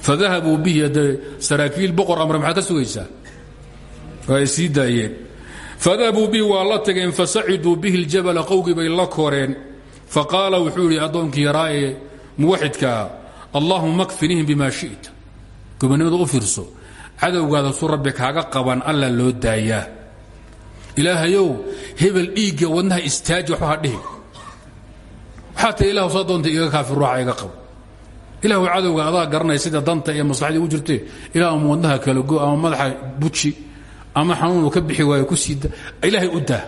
fadahabuu bihi de saraakiil boqor amre maxaad ka sugaysaa ay sii daayeen. fadahabuu bihi waa la tageen. fasaciduu bihi اljabala qowgii bay la koreen. faqaala wuxuu yidhi addoonkii yaraa ee muwaxidkaa allahuma kfinihim bima shita. Gobonimada u fiirso cadowgaada su rabbi kaaga qaban alla loo daayaa ilaahayow hebel dhiigga wadnaha istaaji waxba ha dhihi. Waxaa ta ilahu saa doonta iga kaafi ruuxa iga qabo. Ilahu cadowga adaa garanaya sida danta iyo maslaxadii u jirte ilah ama wadnaha kala go ama madaxa buji ama xanuunu ka bixi waayo ku siida ilaahay u daa.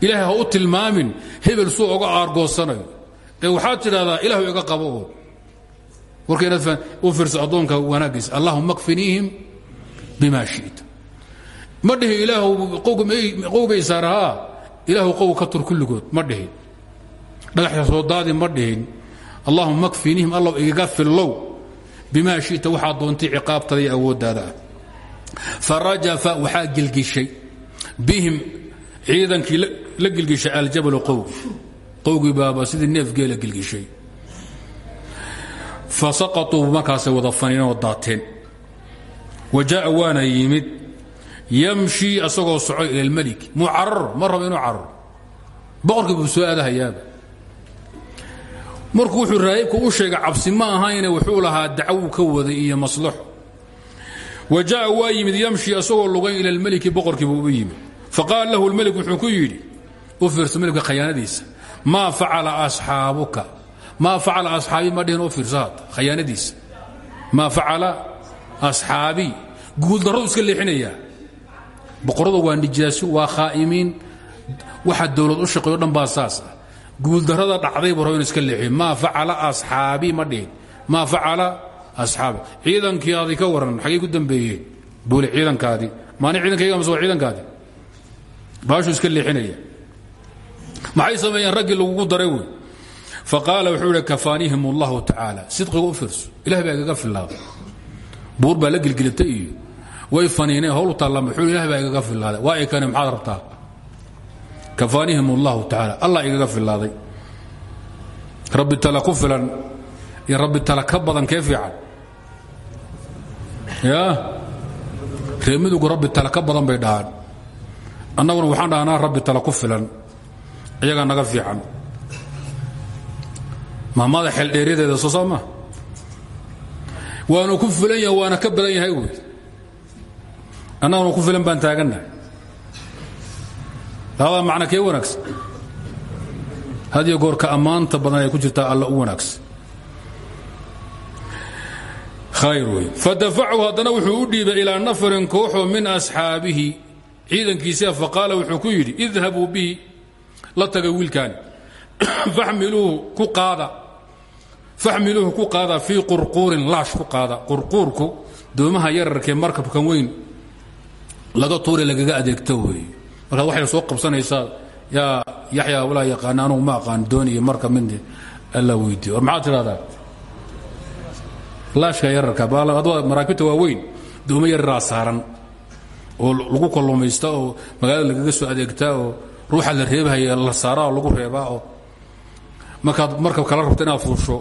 Ilaahay ha u tilmaamin hebel suu oga aargoosanayo. Ee waxaad tidhahdaa ilahu iga qabo oo warka inaad u fiirso addoonka wanaaggiisa. Allahuma kfiniihim bima shita. Ma dhihi ilaahu qowbay saarahaa ilaahu qow ka tur kulligood ma dhihin dhagaxa soo daadi ma dhihin. Allahuma kfinihim allow igaga fillow bimaa shita. Waxaa doontay ciqaabtada iyo awooddaada ah farajafa waxaa gelgishay bihim ciidankii la gelgishay aljabalu qowgi qowgii baaba sidii neefgeela gelgishay fasaqatuu markaasay wada faniinoo daateen. Wa jaa'a waana yimid yamshii asagoo soco ila almelik muu cararo ma rabo inuu cararo boqorkii buu soo aadahayaaba markuu wuxuu raahibku u sheegay cabsi ma ahayne wuxuu lahaa dacwuu ka waday iyo maslaxo wa jaa'a waa yimid yamshii asagoo lugan ila almeliki boqorkii buu u yimid. Maa facala maa facala asxaabii ma dhihin u fiirso hadda khayaanadiisa maa facala asxaabii guuldarradu iska leexinayaa boqorradu waa nijaaso waa khaa'imiin waxa dowlad u shaqeeyo dhan baa saas ah. Guuldarrada dhacday buu rabo in iska leexiyo maa facala asxaabii ma dhihin maa facala asxaabi. Ciidankii adi ka waran xaggay ku dambeeyeen. Buuli ciidankaadii maani ciidankayga mase waa ciidankaadii baashuu iska leexinaya. Maxay sameeyeen raggii faqaala wuxuu idhi kafaanihim allahu tacaala sidqiga u fiirso. Ilah baa igaga fillaaday buur baa la gelgelitay iyo way faniineen howlu taallama wuxuu ilah baa igaga fillaaday. Waa ay kane maxaad rabtaa? Kafaanihim allahu tacaala allah igaga fillaaday. Rabbi tala ku filan iyo rabbi tala ka badan kee fiican? Ya reemidugu rabbi tala ka badan bay dhahaan. Annaguna waxaan dhahnaa rabbi tala ku filan iyagaa naga fiican mahmada xeeldheeryadeeda soo saa maa waanu ku filan yahay waana ka badan yahay wey annaguna ku filan baan taagannahay. Labadaa macna kee wanaagsan? Had iyo goorka ammaanta badan ay ku jirtaa alla u wanaagsan. Khayr wey fadafachu haddana wuxuu u dhiibay ilaa nafarin kooxoo min asxaabihi. Ciidankiisia faqaala wuxuu ku yidhi idhabuu bihi. La taga wiilkaani [coughs] faxmiluuhu ku qaada faxmiluuhu ku qaada fii qurquurin laash ku qaada. Qurquurku doomaha yararkee markabkan weyn laga tuure lagaga adeegto weeye. Markaad waxay soo qabsanaysaa yaa yaxyaa walaa yaqaana anugu ma aqaan doon iyo marka mid alla weydiiyo war maxaad tidhahdaa laashka yararka maraakibta waa weyn doomo yararaa saaran oo lagu kalluumaysta oo magaalada lagaga soo adeegtaa oo ruuxa la reebahaya la saaraa oo lagu reebaa oo markaad markab kala rabto inaad fuusho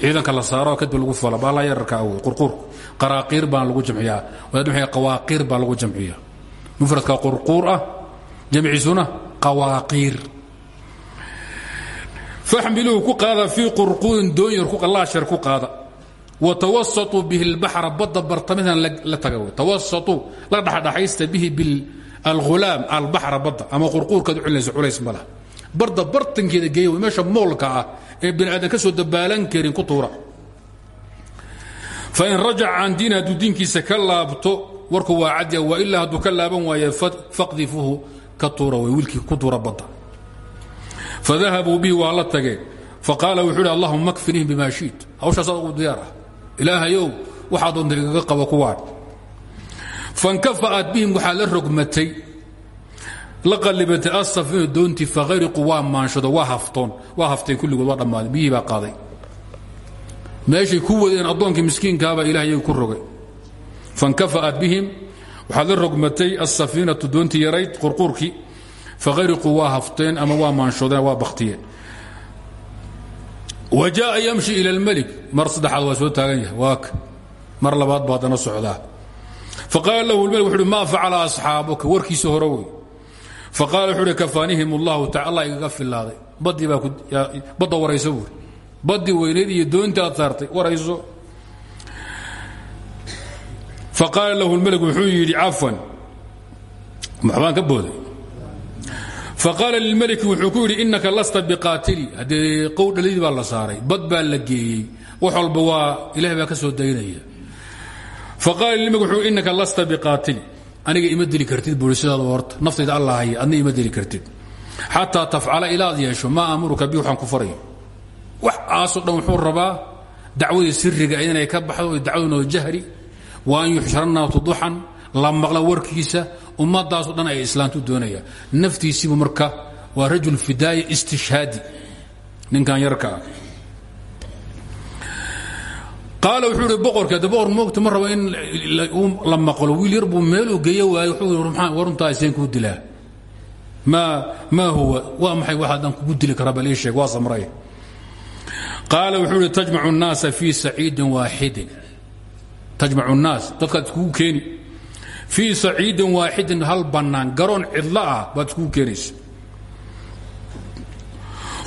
ciidanka la saaro kadib lagu fala baala yararka awey qurquurku qaraaqiir baan lagu jamciyaa. Wadaad maxay qawaaqiir baa lagu jamciyaa. Mufradka qurquur ah jamciisuna qawaaqiir. Faxmiluuhu ku qaada fii qurquurin doonyar laashar ku qaada. Watawasatuu bihi اlbaxra badda bartamidan la taga tawasatuu la dhexdhexaysta bihi bilghulaam albaxra badda. Ama qurquurkaad u celinaysa culays ma laha. Barda bartankeeda geeya meesha moolka ah ee bani aadan ka soo dabaalan karin ku tuura. Fain rajaca can diini hadduu diinkiisa ka laabto warku waa cadya wa ilaa hadduu ka laaban waaye faqdifuuhu ka tuura wey wiilkii ku tuura badda. Fadahabuu bihi waa la tageen faqaala wuxuu hi allahuma kfinihim bima shiit. Hawshaasaa ugu diyaar ah. Ilaahayow waxaa doonta igaga qabo kuwaan. Fankafa'at bihim waxaa la rogmatay la qallibatay asafinu doontii fakhariqu waa maanshado waa haftoon. Waa hafteen kulligood waa dhammaaday biyihii baa qaaday. Meeshay ku wadeen addoonkii miskiinkaabaa ilahay ku rogay. Fankafa'at bihim. Waxaa la rogmatay asafiinatu doontii yarayd qurquurkii fakhariquu waa hafteen ama waa maanshoodeen waa bakhtiyeen. Wa jaءa yamshi ila اlmelik mar saddexaad waa soo taagan yahay. Mar labaad baa haddana socdaa. Faqaala lahu lmelik wuxu uhi maa facala asxaabuka? Warkiisa hore wey faqaala wuxuu uhi kafaanihim اllahu taala allah igaga filaaday. Baddii baa badda warayso buuri baddii weynayd iyo doontii aad saartay warayso. Faqaala lahu lmelik wuxuu yidhi cafwan. Maxbaan ka booday. Faqaala lilmeliki wuxuu ku yidhi innaka lasta biqaatili. Haddee qow dhalidii baa la saaray bad baa la geeyey. Wax walba waa ilahay baa ka soo daynaya. Faqaala lilmelik wuxuu innaka lasta biqaatili aniga ima dili kartid buuri sidaada horta. Naftayda allah haya adna ima dili kartid. Xataa tafcala ilaad yeesho maa amuruka bi waxaan ku farayo wax aasoo dhan wuxuu rabaa dacwadii siriga inay ka baxdo dacwadunoo jahri. Wa an yuxshara naatu duxan la maqla warkiisa ummadaaso dhan ay islaantu doonaya. Naftiisiibu marka waa rajul fidaaya istishhaadi. Ninkan yarka ah qaala wuxuu ihi boqorkii hadda boqor moogta ma rabo in la maqlo wiil yar buu meeluu geeyo waayo wuxuu waruntaa iseen kuu dilaa maa maa huwa waa maxay wax haddaan kugu dili karaa bal ii sheeg waa samray qaala wuxuu ihi tajmacu الnaasa fii saciidin waaxidin tajmacu الnaas dadkaad iskugu keeni fii saciidin waaxidin hal bannaan garoon cidlo ah baad iskugu keenaysa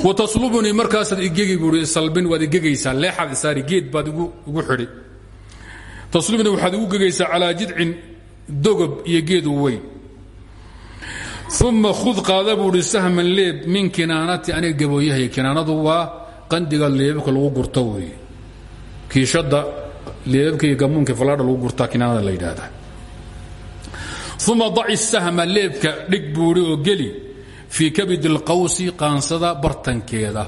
wa taslubunii markaasaad igegi buui salbin waad igegaysaa leexaad isaari geed baad igu xidhi. Taslubnii waxaad igu gegaysaa calaa jidcin dogob iyo geedu weyn. Uma khud qaada buuhi sahman min kinaanati aniga gabooyahay kinaanadu waa qandiga leebabka lagu gurto wey kiishadda leebabka iyo gamuunka falaadha lagu gurtaa kinaanada la yidhaahdaa. Uma daci sahma leebka dhig buuhi oo geli fii kabidi lqawsi qaansada bartankeeda.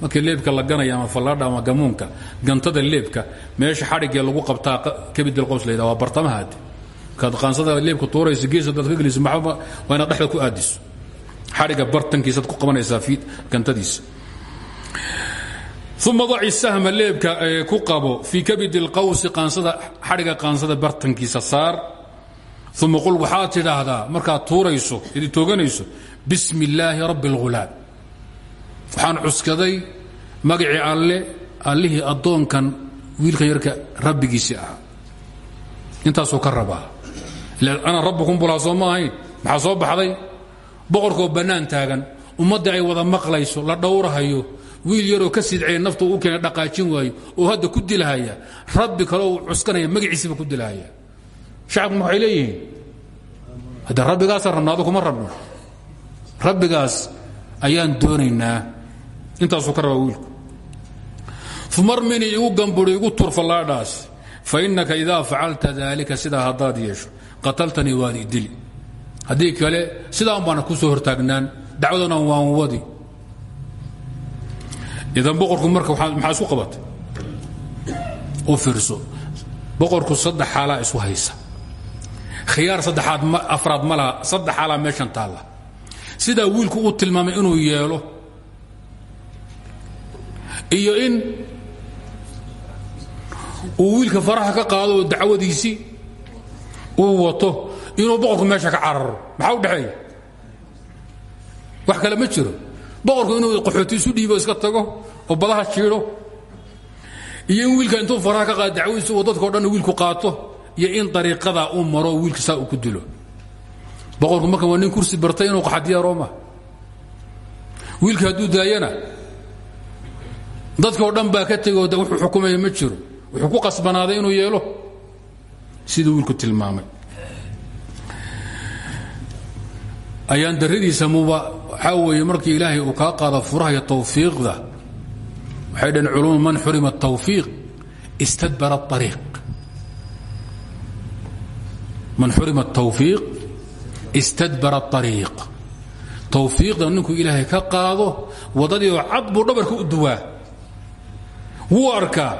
Markii leebka la ganaya ama fallaadha ama gamuunka gantada leebka meesha xadhiggee lagu qabtaa kabidilqaws la yidhaha waa bartamahaade markaad qaansada leebka tuurayso gees hadaad ka geliso maxba waa inaad ku aadiso. Xadhigga bartankiisaad ku qabanaysaa fii gantadiisa. Uma daci sahma leebka ku qabo fii kabidi lqawsi qaansada xadhigga qaansada bartankiisa saar uma qul waxaad tidhaahdaa markaad tuurayso tooganayso bismi illaahi rabbi اlghulaam waxaan cuskaday magacii alle allihii addoonkan wiilkan yarka rabbigiisii ahaa. Intaasuu ka rabaa. Ana rabbukum bulaa soo ma ahayn? Maxaa soo baxday? Boqorkoo bannaan taagan. Ummaddii ay wada maqlayso la dhowrahayo wiil yaroo ka sidcaya naftu u keena dhaqaajin waayo. Oo hadda ku dilahaya. Rabbi kale uu cuskanaya magaciisiiba ku dilahaya shacabku waxay leeyihiin hadde rabbigaasaan rabna adu kuma rabno rabbigaas ayaan doonaynaa intaasuu ka rabaa wiilku umarmini igu gamburi igu tur fallaadhaas fa innaka idaa facalta daalika sidaa haddaad yeesho qataltanii waad idili haddii kale sidaan baana ku soo hortaagnaan dacwadana waan wadi idan boqorku marka maxaa isku qabatay u fiirso boqorku saddex xaalaa isu haysa khiyaar saddexaad afraad ma laha saddex xaalaa meeshan taalla. Sidaa wiilku uu tilmaamay inuu yeelo iyo in uu wiilka faraha ka qaado oo uu wato inuu boqorku meesha ka cararo. Maxaa u dhexeeya? Wax kale ma jiro. Boqorku inuu qaxooti dhiibo iska tago oo badaha jiidho iyo wiilka intuu faraha ka qaado dacwadiisi uu dadkao dhan wiilku qaato iyo in ariiqadaa uu maro wiilkiisaa uu ku dilo. Boqorku markan waa nin kursi bartay inuu qaxadiyarooma wiilkii hadduu daayana dadka oo dhan baa ka tegoo wuxuu xukumaya ma jiro. Wuxuu ku qasbanaaday inuu yeelo. Siduu wiilku tilmaamay. Ayaan daradiisa muba waxaa markii ilaahay uu kaa qaada furaha iyo tawfiiqda waxay dhaheen culumu man xurima tawfiiq istadbara ariiq man xurima tawfiiq istadbara ariiq tawfiiqda ninkuu ilaahay ka qaado waddadiioo cad buu dhabarka u duwaa. Wuu arkaa.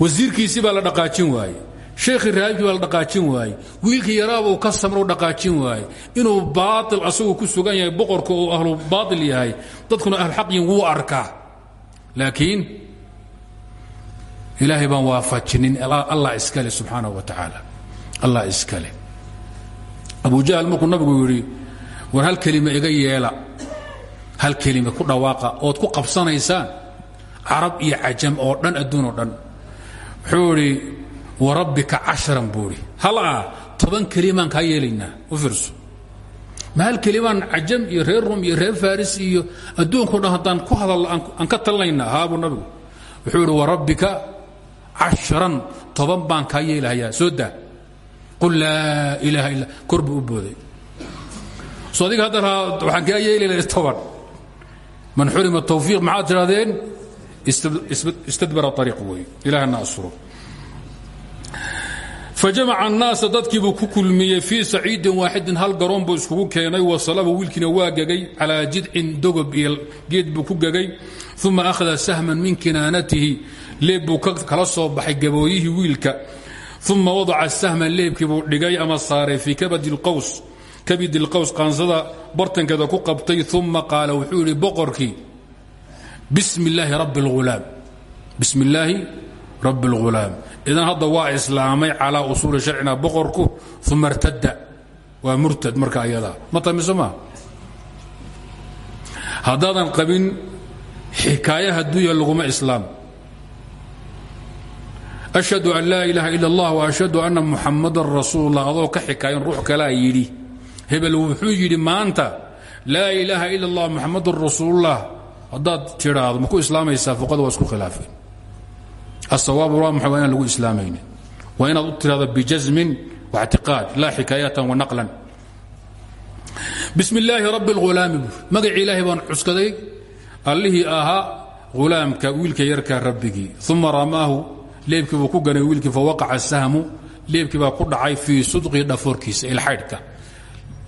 Wasiirkiisii baa la dhaqaajin waaye sheekhii rahaabkii baa la dhaqaajin waaye wiilkii yaraabuu ka samrou dhaqaajin waaye inuu baail asagu ku sugan yahay boqorka uu ahlu baail yahay dadkuna ahlxaqyin wuu arkaa. Laakiin ilaahay baan waafajinin allah iskale subxaanahu wa tacaala allah iskale. Abu jahl markuu nabigu yidhi war hal kelima iga yeela hal kelima ku dhawaaqa ood ku qabsanaysaan? Carab iyo cajam oo dhan adduun oo dhan. Wuxuu idhi warabbika casharan buu idhi toban kelimaan kaa yeelaynaa. U fiirso. Ma kelimaan cajam iyo reer rum iyo reer faris iyo adduunkao dhan haddaan ku hadal aan ka talinaynaa haabuu nabigu. Wuxuu idhi warabbika casharan toban baan kaa yeelahayaa. Soo daa qul laa ilaaha illa kor buu u booday. So adiga hadda waxaan kaa yeelayna toban. Man xurima tawfiiq maxaad tidhahdeen istadbara ariiq wey ilahna asuro. Fajamaca annaasa dadkiibuu ku kulmiyey fii saciidin waaxidin hal garoon buu iskugu keenay wasalaba wiilkiina waa gegay calaa jidcin dogob iyo geed buu ku gegay uma akhada sahman min kinaanatihi leeb buu kala soo baxay gabooyihii wiilka uma wadaca sahma leebkii buu dhigay ama saaray fii kabidi lqaws qaansada bartankeeda ku qabtay uma qaala wuxuu yidhi boqorkii bismi illaahi rabbi اlghulaam idan hadda waa islaamay calaa usuuli sharcina boqorku uma irtada waa murtad marka ayadaa ma tamiso maa haddaadan qabin xikaayaha dunya laguma islaam ashhadu an laa ilaaha ila allah waashhadu anna muxamadan rasuullah adoo ka xikaayan ruux kalaa yidhi. Hebel wuxuu yidhi maanta laa ilaaha ila allah muxamadun rasuullah haddaad tidhaado maku islaamaysaa? Fuqada waa isku khilaafeen. Asawaab waa maxay waa inaan lagu islaamaynin waa inaad u tidhahdo bijasmin waictiqaad laa xikaayatan wanaqlan bismi illaahi rabbi alghulaami buur. Magacii ilaahay baan cuskaday. Allihii ahaa hulaamka wiilka yarkaa rabbigii. Uma ramaahu leebkii buu ku ganay wiilkii fawaqaca sahmu leebkii baa ku dhacay fii sudqii dhafoorkiisa ilxaydhka.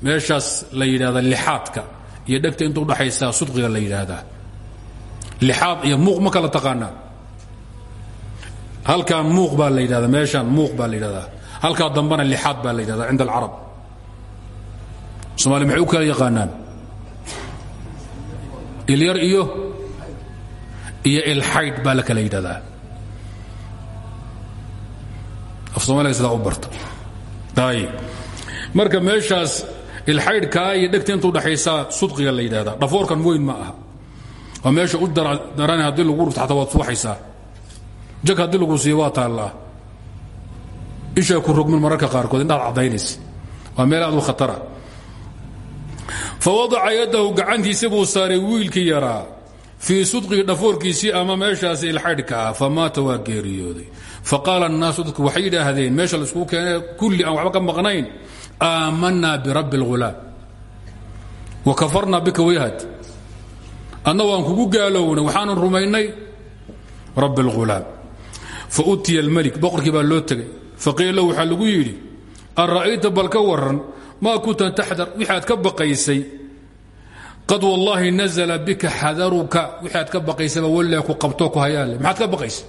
Meeshaas la yidhahda lixaadka iyo dhegta inta udhaxaysa sudqiga la yidhaahdaa. Lixaad iyo muuq ma kala taqaanaa halkaan muuq baa la yidhahda meeshaan muuq baa la yidhahdaa halkaa dambana lixaad baa la yidhahdaa cinda alcarab. Somaali maxay u kala yaqaanaan? Ilyar iyo iyo ilxaydh baa la kala yidhahdaa af somaaliga sidaa u barta ayib marka meeshaas ilxaydhkaa iyo dhegta inta udhaxaysaa sudqiga la yidhahdaa dhafoorkan weyn ma aha. Waa meesha u daran haddii lagu rufto ataa waad suuxaysaa jag haddii lagu siiyo waa taallaa. Ishaa ku rogmin mararka qaarkood indhaad caddaynaysa waa meel aad u khatara. Fa wadaca gacantiisi buu saaray wiilkii yaraa. Fii sudqigi dhafoorkiisii ama meeshaasi ilxaydhka ah fa maata waa fa qaala annaasu dadku waxay yidhaahdeen meesha laiskugu keenay kulli aan waxba ka maqnayn aamanaa birabbi اlghulaam wa kafarnaa bika wayhad adna waan kugu gaalownay waxaanan rumaynay rabbi اlghulaam fa utiya almelik boqorkii baa loo tegay faqiila lahu waxaa lagu yidhi an ra'ayta bal ka waran maa kunta taxdar wixaad ka baqaysay qad wallaahi nazla bika xadaruka wixaad ka baqaysaba wallee ku qabto ku hayaale maxaad ka baqaysa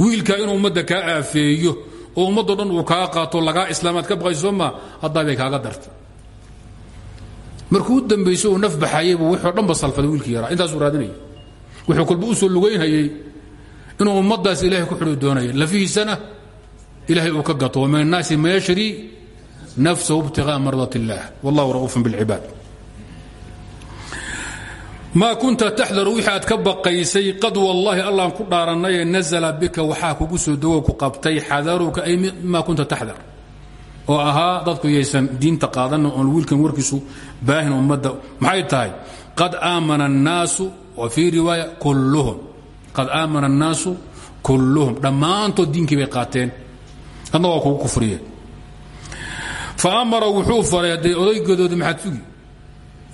wiilka inuu ummadda kaa aafeeyo oo ummaddo dhan uu kaa qaato lagaa islaamaad ka baqaysooma haddaabay kaaga dartay. Markuu u naf baxayaybu wxoo dhanba salfaday wiilkii yaraa intaasuu raadinaya wuxuu kolba u soo lugaynhayey inuu ummaddaas ilahay ku xidhu doonaya lafihiisana ilaahay uu ka gato wamin annaasi man yashri nafsahu ibtiqaa'a mardat illaah wallahu ra'uufun bilcibaad maa kunta taxdaru wixii aad ka baqaysay qad wallaahi allaan ku dhaaranaye nazla bika waxaa kugu soo dogo ku qabtay xadaruka ay maa kunta taxdar oo ahaa dadku yaysan diinta qaadanin oon wiilkan warkiisu baahin ummadda. Maxay tahay? Qad aamana annaasu wa fii riwaaya kulluhum. Qad aamana annaasu kulluhum. Dhammaantood diinkii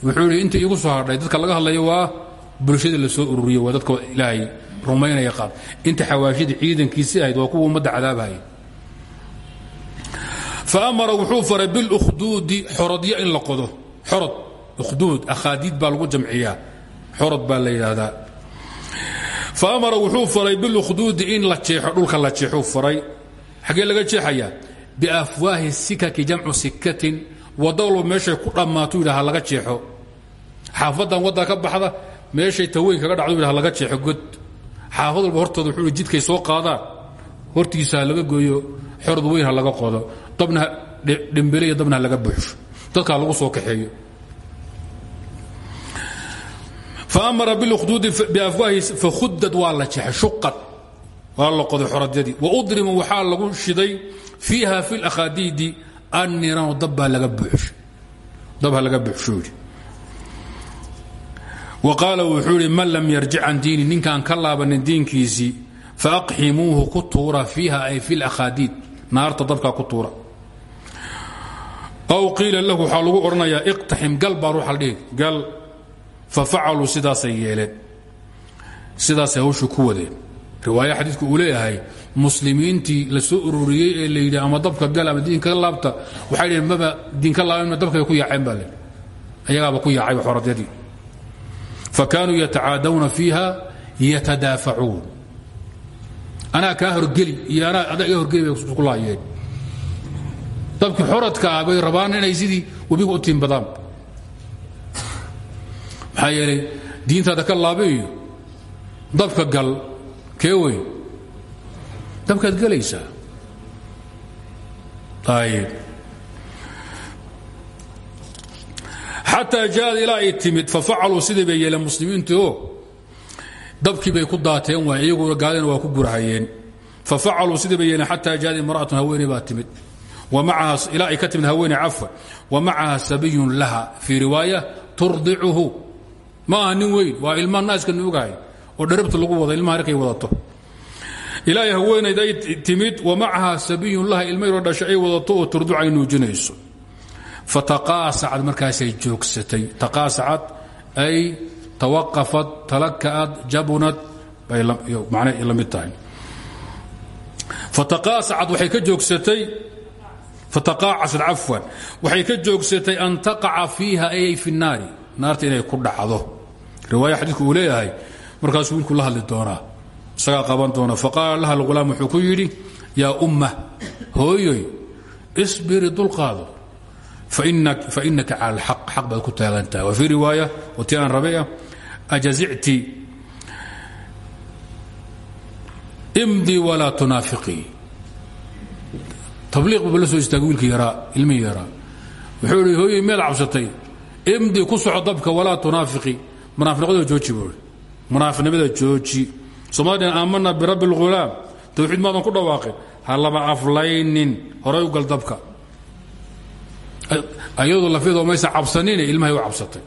wuxuu idhi inta iigu soo hadhay dadka laga hadlayo waa bulshada la soo ururiyo waa dadka ilaahay rumaynaya qaab. Inta xawaashida ciidankiisi ahayd waa kuwa ummadda cadaabahaya fa amara wuxuu faray bilukhduudi xorodyo in la qodo. Xorod ukhduud akhaadiid baa lagu jamciyaa. Xorod baa la yidhaahdaa. Fa amara wuxuu faray bilukhduudi in la jeexo dhulka la jeexuu faray. Xaggee laga jeexayaa? Biafwaahi sikaki jamcu sikatin wadda walba meeshay ku dhammaatuu yidhaha laga jeexo. Xaafadan wadda ka baxda meeshay taweyn kaga dhacdo yidhaha laga jeexo god. Xaafad walba hortooda wuxuu jidkay soo qaadaan. Hortiisa ha laga gooyo xorod weyn ha laga qodo. Dabna dhimbele iyo dabna ha laga buuxsho dadkaa lagu soo kaxeeyo. Faamara bilukhduudi biafwaahi fakhudad waa la jeexay shuqad waa la qoday xoradyadii waudrima waxaa lagu shiday fiiha fi lakhaadiidi anniraanu dabbaa laga buuxsho wa qaala wuxuu idhi man lam yarjic can diini ninkaan ka laabanin diinkiisii faaqximuuhu ku tuura ay fi lakhaadiid naarta dabkaa ku aw qiila lahu waxaa lagu odhanayaa iqtaxim gal baa gal fafacaluu sidaasay yeeleen. Sidaasay hawshu ku wadeen. Riwaaya xadiidku leeyahay muslimiintii la soo ururiyey ee la ama dabka gal diinka laabta. Waxay dhaheen maba diinka laabama dabkay ku yaaceen baa ayagaaba ku yaacay xoradyadii fa kaanuu yatacaadawna fiiha yatadaafacuun. Anaa kaa horgeli iyo anaa horgeli bay isku laayeen. Xoradka ah rabaan inay sidii webiga u tiimbadaan maxaa yeelay diintaada ka laabiyo dabka gal kee dabkaad gelaysaa xataa jaaad ilaa ay timid fafacaluu sidii bay yeeleen muslimiintu. Oo dabkii bay ku daateen waay iyaguna gaadina waa ku gurahayeen fafacaluu sidii bay yeeleen xataa jaad imra'atun haweeney baa timid. Ilaa ay ka timid haweeney cafwa wa macaha sabiyun laha fii riwaaya turdicuhu. Ma aha nin weyn waa ilmaa naaska nuugahay oo dharabta lagu wada ilmaha arkay wadato ilaahay haweenayd ay timid wa macaha sabiyun laha ilma yaroo dhashay ay wadato oo turduc ay nuujinayso fataqaasacad markaasay joogsatay. Taqaasacad ay tawaqafad talaka'ad jabunad bay macnay la mid tahay. Fataqaasacad waxay joogsatay fataqaacasad cafwan waxay ka joogsatay an taqaca fiiha ay fi الnaari naarta inay ku dhacdo. Riwaaya xadiidku leeyahay. Markaasuu wiilku la hadli doonaa isagaa qaban doona. Faqaala laha alghulaam wuxuu ku yidhi yaa umma hooyoy isbiri dulqaado fainaka cala alxaq xaq baad ku taagan tahay wa fii riwaaya oo tii aan rabay ah ajazicti imdii walaa tunaafiqii. Tabliiq buuba la soo istaagay wiilkii yaraa ilmihii yaraa. Wuxuu idhi hooyoy miyaad cabsatay. Imdi ku soco dabka walaa tunaafiqi munaafiqnimada jooji buui munaafiqnimada jooji somaalian aamana birabbi اlghulaam towxiid maadan ku dhawaaqin ha aflaynin horay u gal dabka. Ayadoo lafyadoo maysa cabsanine ilmahay u cabsatay.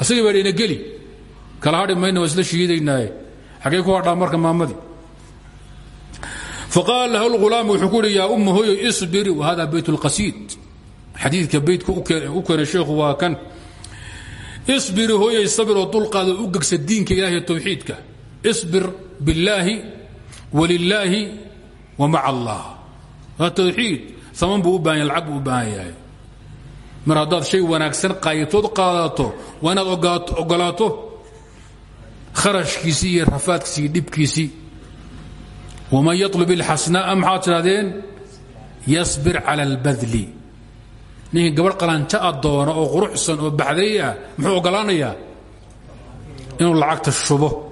Asagii baa dhina geli. Kala hadhi mayna waa isla shiidaynaaye. Xaggee ku hadhaa marka maamadii faqaala lahu lghulaam wuxuu ku yidhi yaa umma hoyo isbiri wa hada bayt اlqasiid xadiidka baydka u keenay sheekhu waa kan isbiri hooyay sabiroo dulqaado u diinka ilahiy towxiidka isbir billaahi walilaahi wa maca allah. Waa tawxiid. Saman buu u baahan yahay lacag buu u baahan yahay. Mar haddaad shay wanaagsan qaayatood qaadato waa inaad ogolaato kharashkiisii iyo rafaadkiisii iyo dhibkiisii. Waman yaطlub ilxasnaa'a maxaad tidhahdeen yasbir cala اlbadli ninkii gabadh qalanjo a doona oo quruxsan oo baxday ah muxuu ogolaanayaa? Inuu lacagta shubo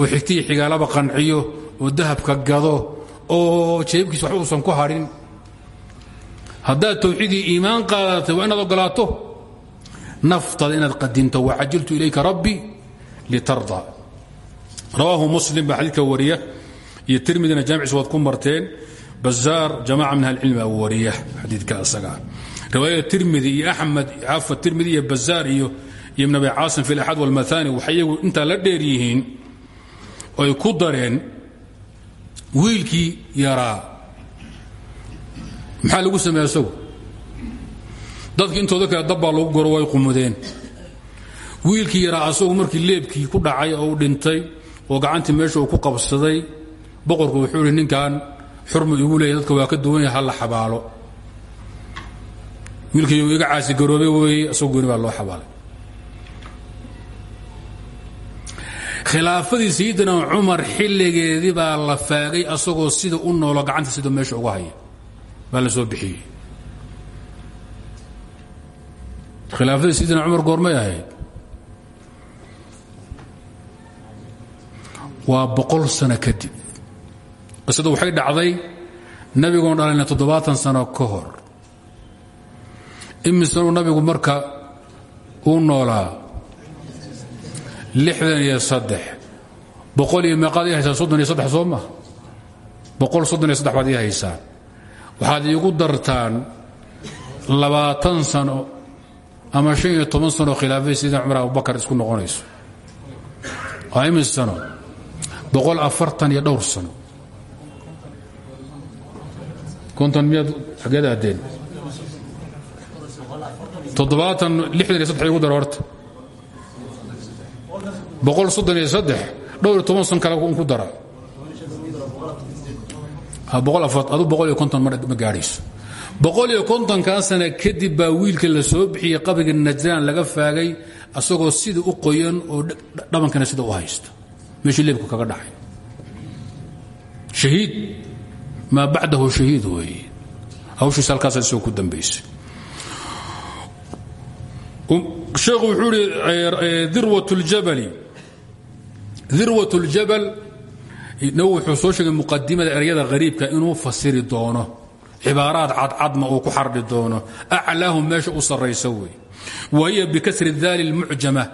oo xigtiyi xigaalaba qanciyo oo dahabka gado oo jeebkiisa waxba uusan ku hadhin haddaad tawxiidii iimaan qaadatay waa inaad ogolaato naftada inaad qadinto wacajiltu ilayka rabbi litarda. Rawaahu muslim baa xadiidka wariya iyo tirmidina jaamiciis waad ku marteen bazaar jamaca min ahlicilmi baa wariya xadiidka asagaa riwaayada tirmidi iyo axmed cafa tirmidi iyo bazaar iyo iyo ibn abi caasim fi alaxaad walmathani waxay iyagu intaa la dheer yihiin ay ku dareen wiilkii yaraa. Maxaa lagu sameeya isagu? Dadki intooda kale dabbaa lagu goro way qumudeen. Wiilkii yaraa asagu markii leebkii ku dhacay oo dhintay oo gacantii meesha uu ku qabsaday boqorku wuxuu ihi ninkan xurmu igu leeya dadka waa ka duwan yahay ha la xabaalo. Wiilkii iga caasi garoobe weeye asagoo gooni baa loo xabaalay khilaafadii sayidina cumar xilligeedii baa la faagay asagoo sida u noolo gacanta sidoo meesha uga haya. Baa la soo bixiyey. Khilaafadii sayidina cumar goormay ahayd. Waa boqol sano kadib. Qisadu waxay dhacday nabigoon dhalayna toddobaatan sano ka hor. Imisanuu nabigu marka uu noolaa lixdan iyo saddex. Boqol iyo meeqaad ii soddon iyo saddex soo ma? Boqol soddon iyo saddex baad ii haysaa. Waxaad iigu dartaan labaatan sano ama shan iyo toban sano khilaafay sidina cumar abubakar isku noqonayso. Waa sano. Boqol afartan iyo dhowr sano. Konton miyaad xageed aadeen toddobaatan lixdan iyo saddex igu dar horta boqol soddon iyo saddex dhowr toban san kale ku dara. Adu boqol iyo konton ma gaadhayso. Boqol iyo kontonkaa sana kadib baa wiilka la soo bixiyey qabriga najraan laga faagay asagoo sida u qoyan oo dhabankana sida u haysto. Meeshii leebku kaga dhacay. Shahiid. Maa bacdahu shahiid weeye. Hawshiis halkaasa isagoo ku dambaysay. Sheekhu wuxuu ihi dirwat dirwat اljabal nabi wuxuu soo sheegay muqadimada eryada hariibka inuu fasiri doono cibaaraad cadcadma uu ku xardhi doono aclaahum meesha u sarraysa wey wa hiya bikasri daali اlmucjama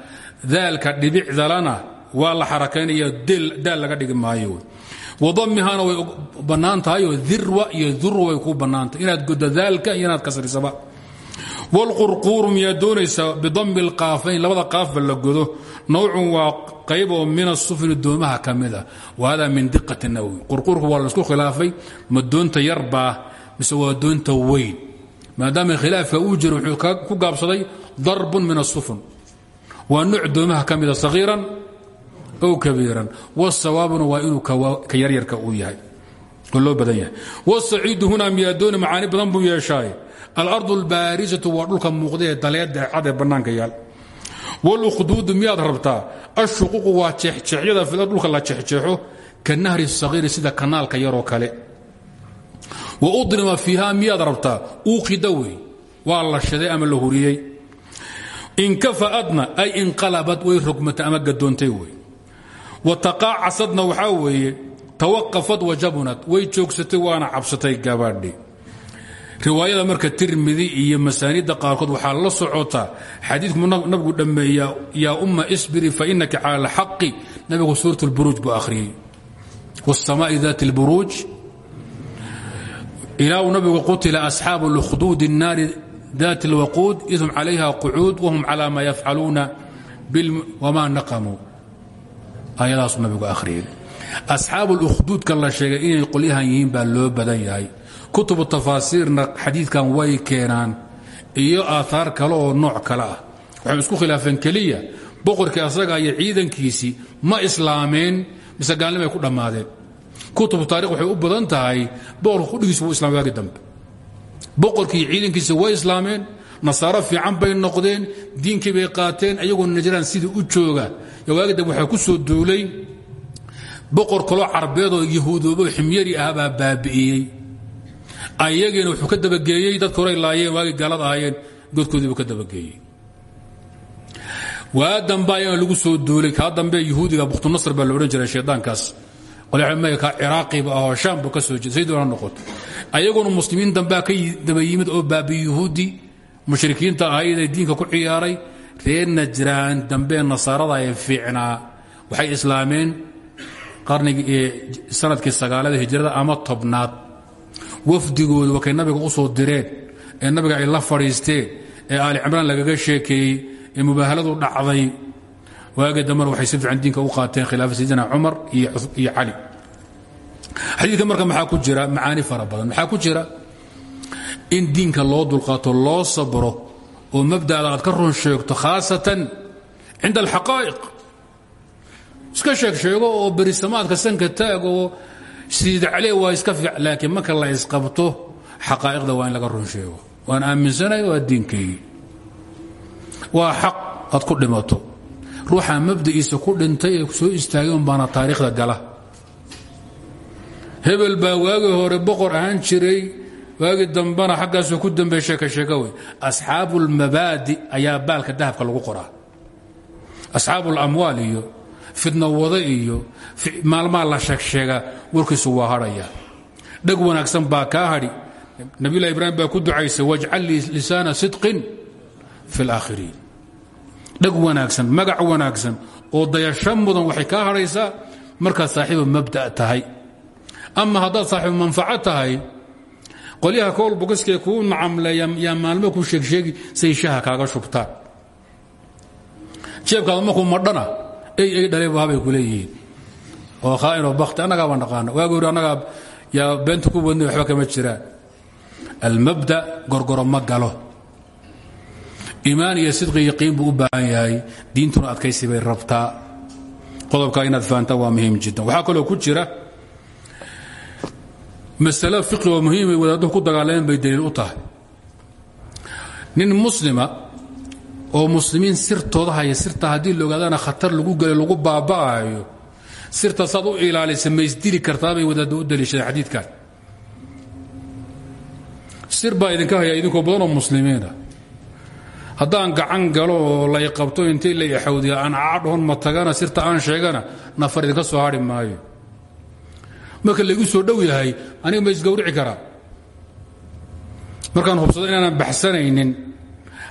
daalka dhibicdalana waa la xarakaynaya daal laga dhigi maayo wadamihana way bannaan tahayoo dirwa iyo durwa way ku bannaantahay inaad godo daalka iyo inaad kasrisaba wlqurquuru nawcun waa qayb oo min asufni doomaha ka mida wa hada min diqati nawowi. Qurquurku waa la isku khilaafay ma doonta yarbaa mise waa doonta weyn? Maadaama khilaafka uu jiro wuxuu ku gaabsaday darbun min asufn waa nooc doomaha ka mida sahiiran ow kabiiran. Wsawaabuna waa inuu ka yaryarka uu yahay. Oo loo badan yahay. Wsaciidu huna miyaa dooni macaani badan buu yeeshaay alardu albaarisatu waa dhulka muuqda ee daleeda ee cad ee bannaanka yaal walukhduudu miyaad rabtaa? Ashuququ waa jeexjeexyada fila dhulka la jeexjeexo ka nahri sahiiri sida kanaalka yaroo kale. Wa udrima fiiha miyaad rabtaa? Uuqida wey waa la shiday ama la huriyey? Inkafa'adna ay inqalabad way rogmatay ama gadoontay wey. Wa taqaacasadna waxaa weeye tawaqafad wajabunad way joogsatay waana cabsatay gabadhi riwaayada marka tirmidi iyo masaanida qaarkood waxaa la socota xadiidku nabigu dhammeeya yaa umma isbiri fainaka cala alxaqi nabigu suurat lburuuj buu akhriyey wاsamaai dat اlburuuj ilaa uu nabigu qutila asxaabu اlkhduud الnaari dat اlwaquud idhum calayha qucuud wahum cala ma yafcaluuna wma naqamuu ayadaasuu nabigu akhriyey asxaabu اlkhduudka la sheegay inay qolyahan yihiin baa loo badan yahay kutubu tafaasiirna xadiidkan way keenaan iyo aaaar kale oo nooc kale ah. Isku khilaafeen keliya boqorkii asaga iyo ciidankiisii ma islaameen mise gaalnimay ku dhammaadeen. Kutubu taarikh waxay u badan tahay boqorka qudhigiisu wuu islamay waagi dambe. Boqorkii ciidankiisi way islaameen nasaaro fiican bay noqdeen diinkii bay qaateen ayagoo najraan sidii u jooga. Waagi dambe waxaa ku soo duulay boqor kaloo carbeedoo yahuudoobo ximyari ah baa baabi'iyey ayagiina wuxuu ka dabageeyey dadka horay laayeen waagii gaalada ahaayeen godkoodiibuu ka dabageeyey. Waa dambe lagu soo duulay kaa dambe yahuudiga bukhtunasr baa la odhan jiray shaydaankaas qolmka ciraaqiba ahoo shaam buu ka soo jeeda sayiduna noqoto ayaguna muslimiin dambea ka daba oo baabi yuhuudi mushrikiinta ahaydee diinka ku ciyaaray. Reer najraan dambee nasaarada ee fiicnaa. Waxay islaameen qarnigii sannadkii sagaalada hijrada ama tobnaad wafdigoodu wakay nabiga u soo direen ee nabiga ay la fadhiisteen ee aali cimraan lagaga sheekeeyey ee mubaahaladu dhacday. Waagi dambena waxay si fiican diinka u qaateen khilaafa sayidina cumar iyo cali. Xadiidka marka maxaa ku jira? Macaani fara badan. Maxaa ku jira? In diinka loo dulqaato loo sabro oo mabda'da aad ka run sheegto khaasatan cinda alxaqaa'iq. Iska sheeg sheego oo berisamaadka sanka taag oo siidaclee waa iska fiic laakiin marka la isqabto xaqaa'iqda waa in laga run sheego. Waan aaminsanahay waa diinkaygii waa xaq aad ku dhimato. Ruuxa mabda'iisa ku dhintay ee soo istaagay un baana taariikhda gala. Hebel baa waagii hore boqor ahaan jiray waagii dambana xaggaasuu ku dambeey sheeka sheeka wey asxaabu ulmabaadi ayaa baalka dahabka lagu qoraa. Asxaabu ulamwaal fidno wada iyo maalmaa la sheegsheegaa warkiisu waa hadhaya dheg wanaagsan baa kaa hadhi nabiyulahi ibraahim baa ku ducaysay wajcal lisaana sidqin fi اlaakhiriin dheg wanaagsan magac wanaagsan oo dayasho mudan waxay kaa hadhaysaa markaad saaxiibu mabda' tahay. Ama haddaad saaxiibu manfaco tahay qolyaha kowl bogaskee kuu nacamleeya yaa maalmo ku sheegsheegi say shaha kaaga shubtaan. Jeebkaada markuu madhana ay dhalay habay ku leeyihiin oo khaa'inoo bakti annagaaba naqaana waagi hori annagaa yaa beenta ku wadnay waxba kama jiraan almabda gorgoro ma galo. Iimaan iyo sidqi yaqiin buu u baahan yahay. Diintuna adkaysi bay rabtaa. Qodobkaa inaad fahantaan waa muhiim jiddan waxaa kaloo ku jira masale fiqi oo muhiimay wadaadduhu ku dagaalameen bay daliil u tahay. Nin muslima oo muslimiin sirtooda haya sirta haddii la ogaadana khatar lagu gelay lagu baaba'ayo sirta saad u ilaalisa maysdili kartaabay wadaadda u daliishadeen xadiidkan sir baa idinka haya idinkoo badan oo muslimiina haddaan gacan galo oo lay qabto intii la ixawdiya aan caadhon ma tagana sirta aan sheegana nafar idinka soo hadhi maayo. Marka laygu soo dhow yahay aniga ma isgawrici karaa. Markaan hubsado inaanan baxsanaynin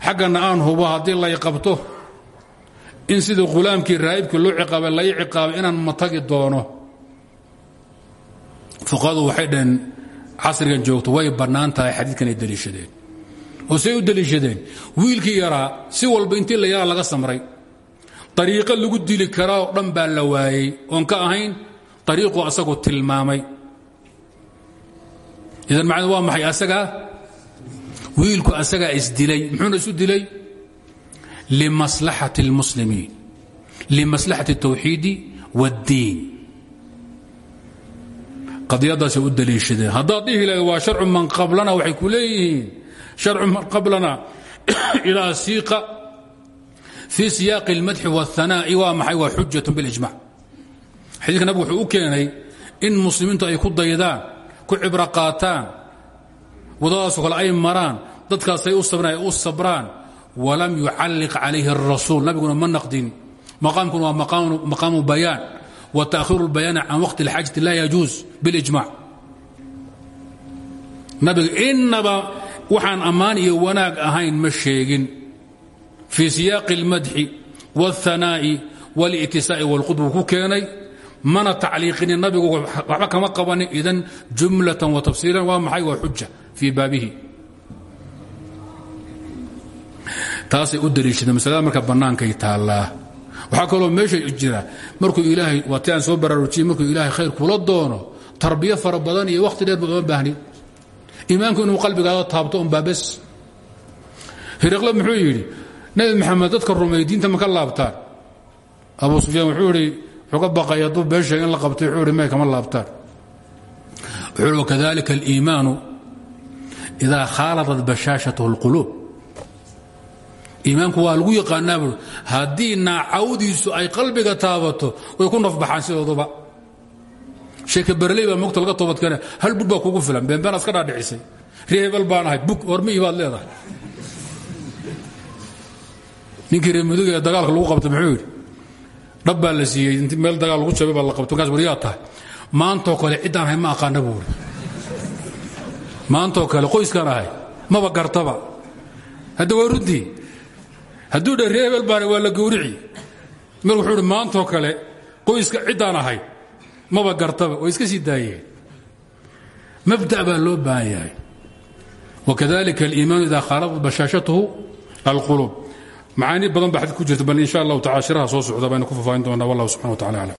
xaggana aan hubo haddii lay qabto in sidii khulaamkii raa'ibkii loo ciqaabay lay ciqaabay inaan matagi doono. Fuqahadu waxay dhaheen casrigan joogto way bannaan tahay xadiidkan ay deliishadeen. Oo say u deliishadeen wiilkii yaraa si walba intii la yaraa laga samray. Dariiqo lagu dili karaa oo dhan baa la waayey. Oon ka ahayn dariiquu asagu tilmaamay. Idan macnuu waa maxay asagaa wiilku asagaa isdilay muxuuna isu dilay limaslaxati اlmuslimiin limaslaxati الtawxiidi wاddiin qadiyadaasay u daliishadeen haddaad dhihi lahayd waa sharcu man qablana waxay ku leeyihiin sharcu man qablana [coughs] ilaa siiqa fii siyaaqi اlmadxi wاlhanaa'i waa maxay waa xujat biاlijmac xadiidka nabig wuxuu u keenay in muslimiintu ay ku daydaan ku cibro qaataan wadadaasoo kale ay maraan dadkaasay u sabraan ay u sabraan walam yucalliq calayhi الrasuul nabiguna ma naqdin maqaamkuna waa maqaamu bayaan wa taakhiru اlbayaani can waqti اlxaajati laa yajuus biاlijmac nabiga inaba waxaan ammaan iyo wanaag ahayn ma sheegin fii siyaaqi اlmadxi wاlhanaa'i wاlا'tisaa'i wاlqudbu ku keenay mana tacliiqinin nabigu waxba kama qabanin idan jumlatan wa tafsiilan waa maxay waa xuja fii baabihi. Taasay u daliishadeen masalada marka bannaankay taallaa. Waxaa kaloo meesha jira markuu ilaahay waa ti soo baraarujiyey markuu ilaahay khayr kula doono tarbiyo fara iyo wakhti dheer ba uma iimaanku inuu qalbigaada taabto un baabes hiriqle muxuu yidhi nebi maxamed dadka diinta ma ka laabtaan? Abu sufyaan wuxuu idhi wuxuu ka baqay hadduu in la qabtay wuxuu may kama laabtaan. Wuxuu ihi wakadalika aliimaanu idaa khaaladat bashaashatahu اlquluub iimaanku waa lagu yaqaanaa bui haddii naacawdiisu ay qalbiga taabato way ku nafbaxaan sidooduba. Sheeke berley baa mogta laga toobadkeena hal bud kugu filan beenbeen aska dhaadhicisay. Ri hebel baan ahay bug baad leedahay. Ninkii reemuduga ee dagaalka lagu qabta muxuu yidhi dhab baa la siiyey. Int meel dagaal lagu jabay baa la qabto markaas waryaa tahay. Maantoo kale ciddaan ahay ma aqaana buuri maantoo kale qoyskaan ahay. Maba gartaba. Hadda waa runtii hadduu dha ree hebel baana waa la gawrici mar wuxuu ihi maantoo kale qoyska ciddaan ahay. Maba gartaba. Way iska sii daayeen. Mabda' baa loo baahan yahay. Wakadalika aliimaanu idaa khaalaqat bashaashatahu alquluub macaani badan baa xadid ku jirta bal in sha allahu tacala shiraha soo socda baynu ku fafaahin doonaa. Wallahu subxana wa tacala aclam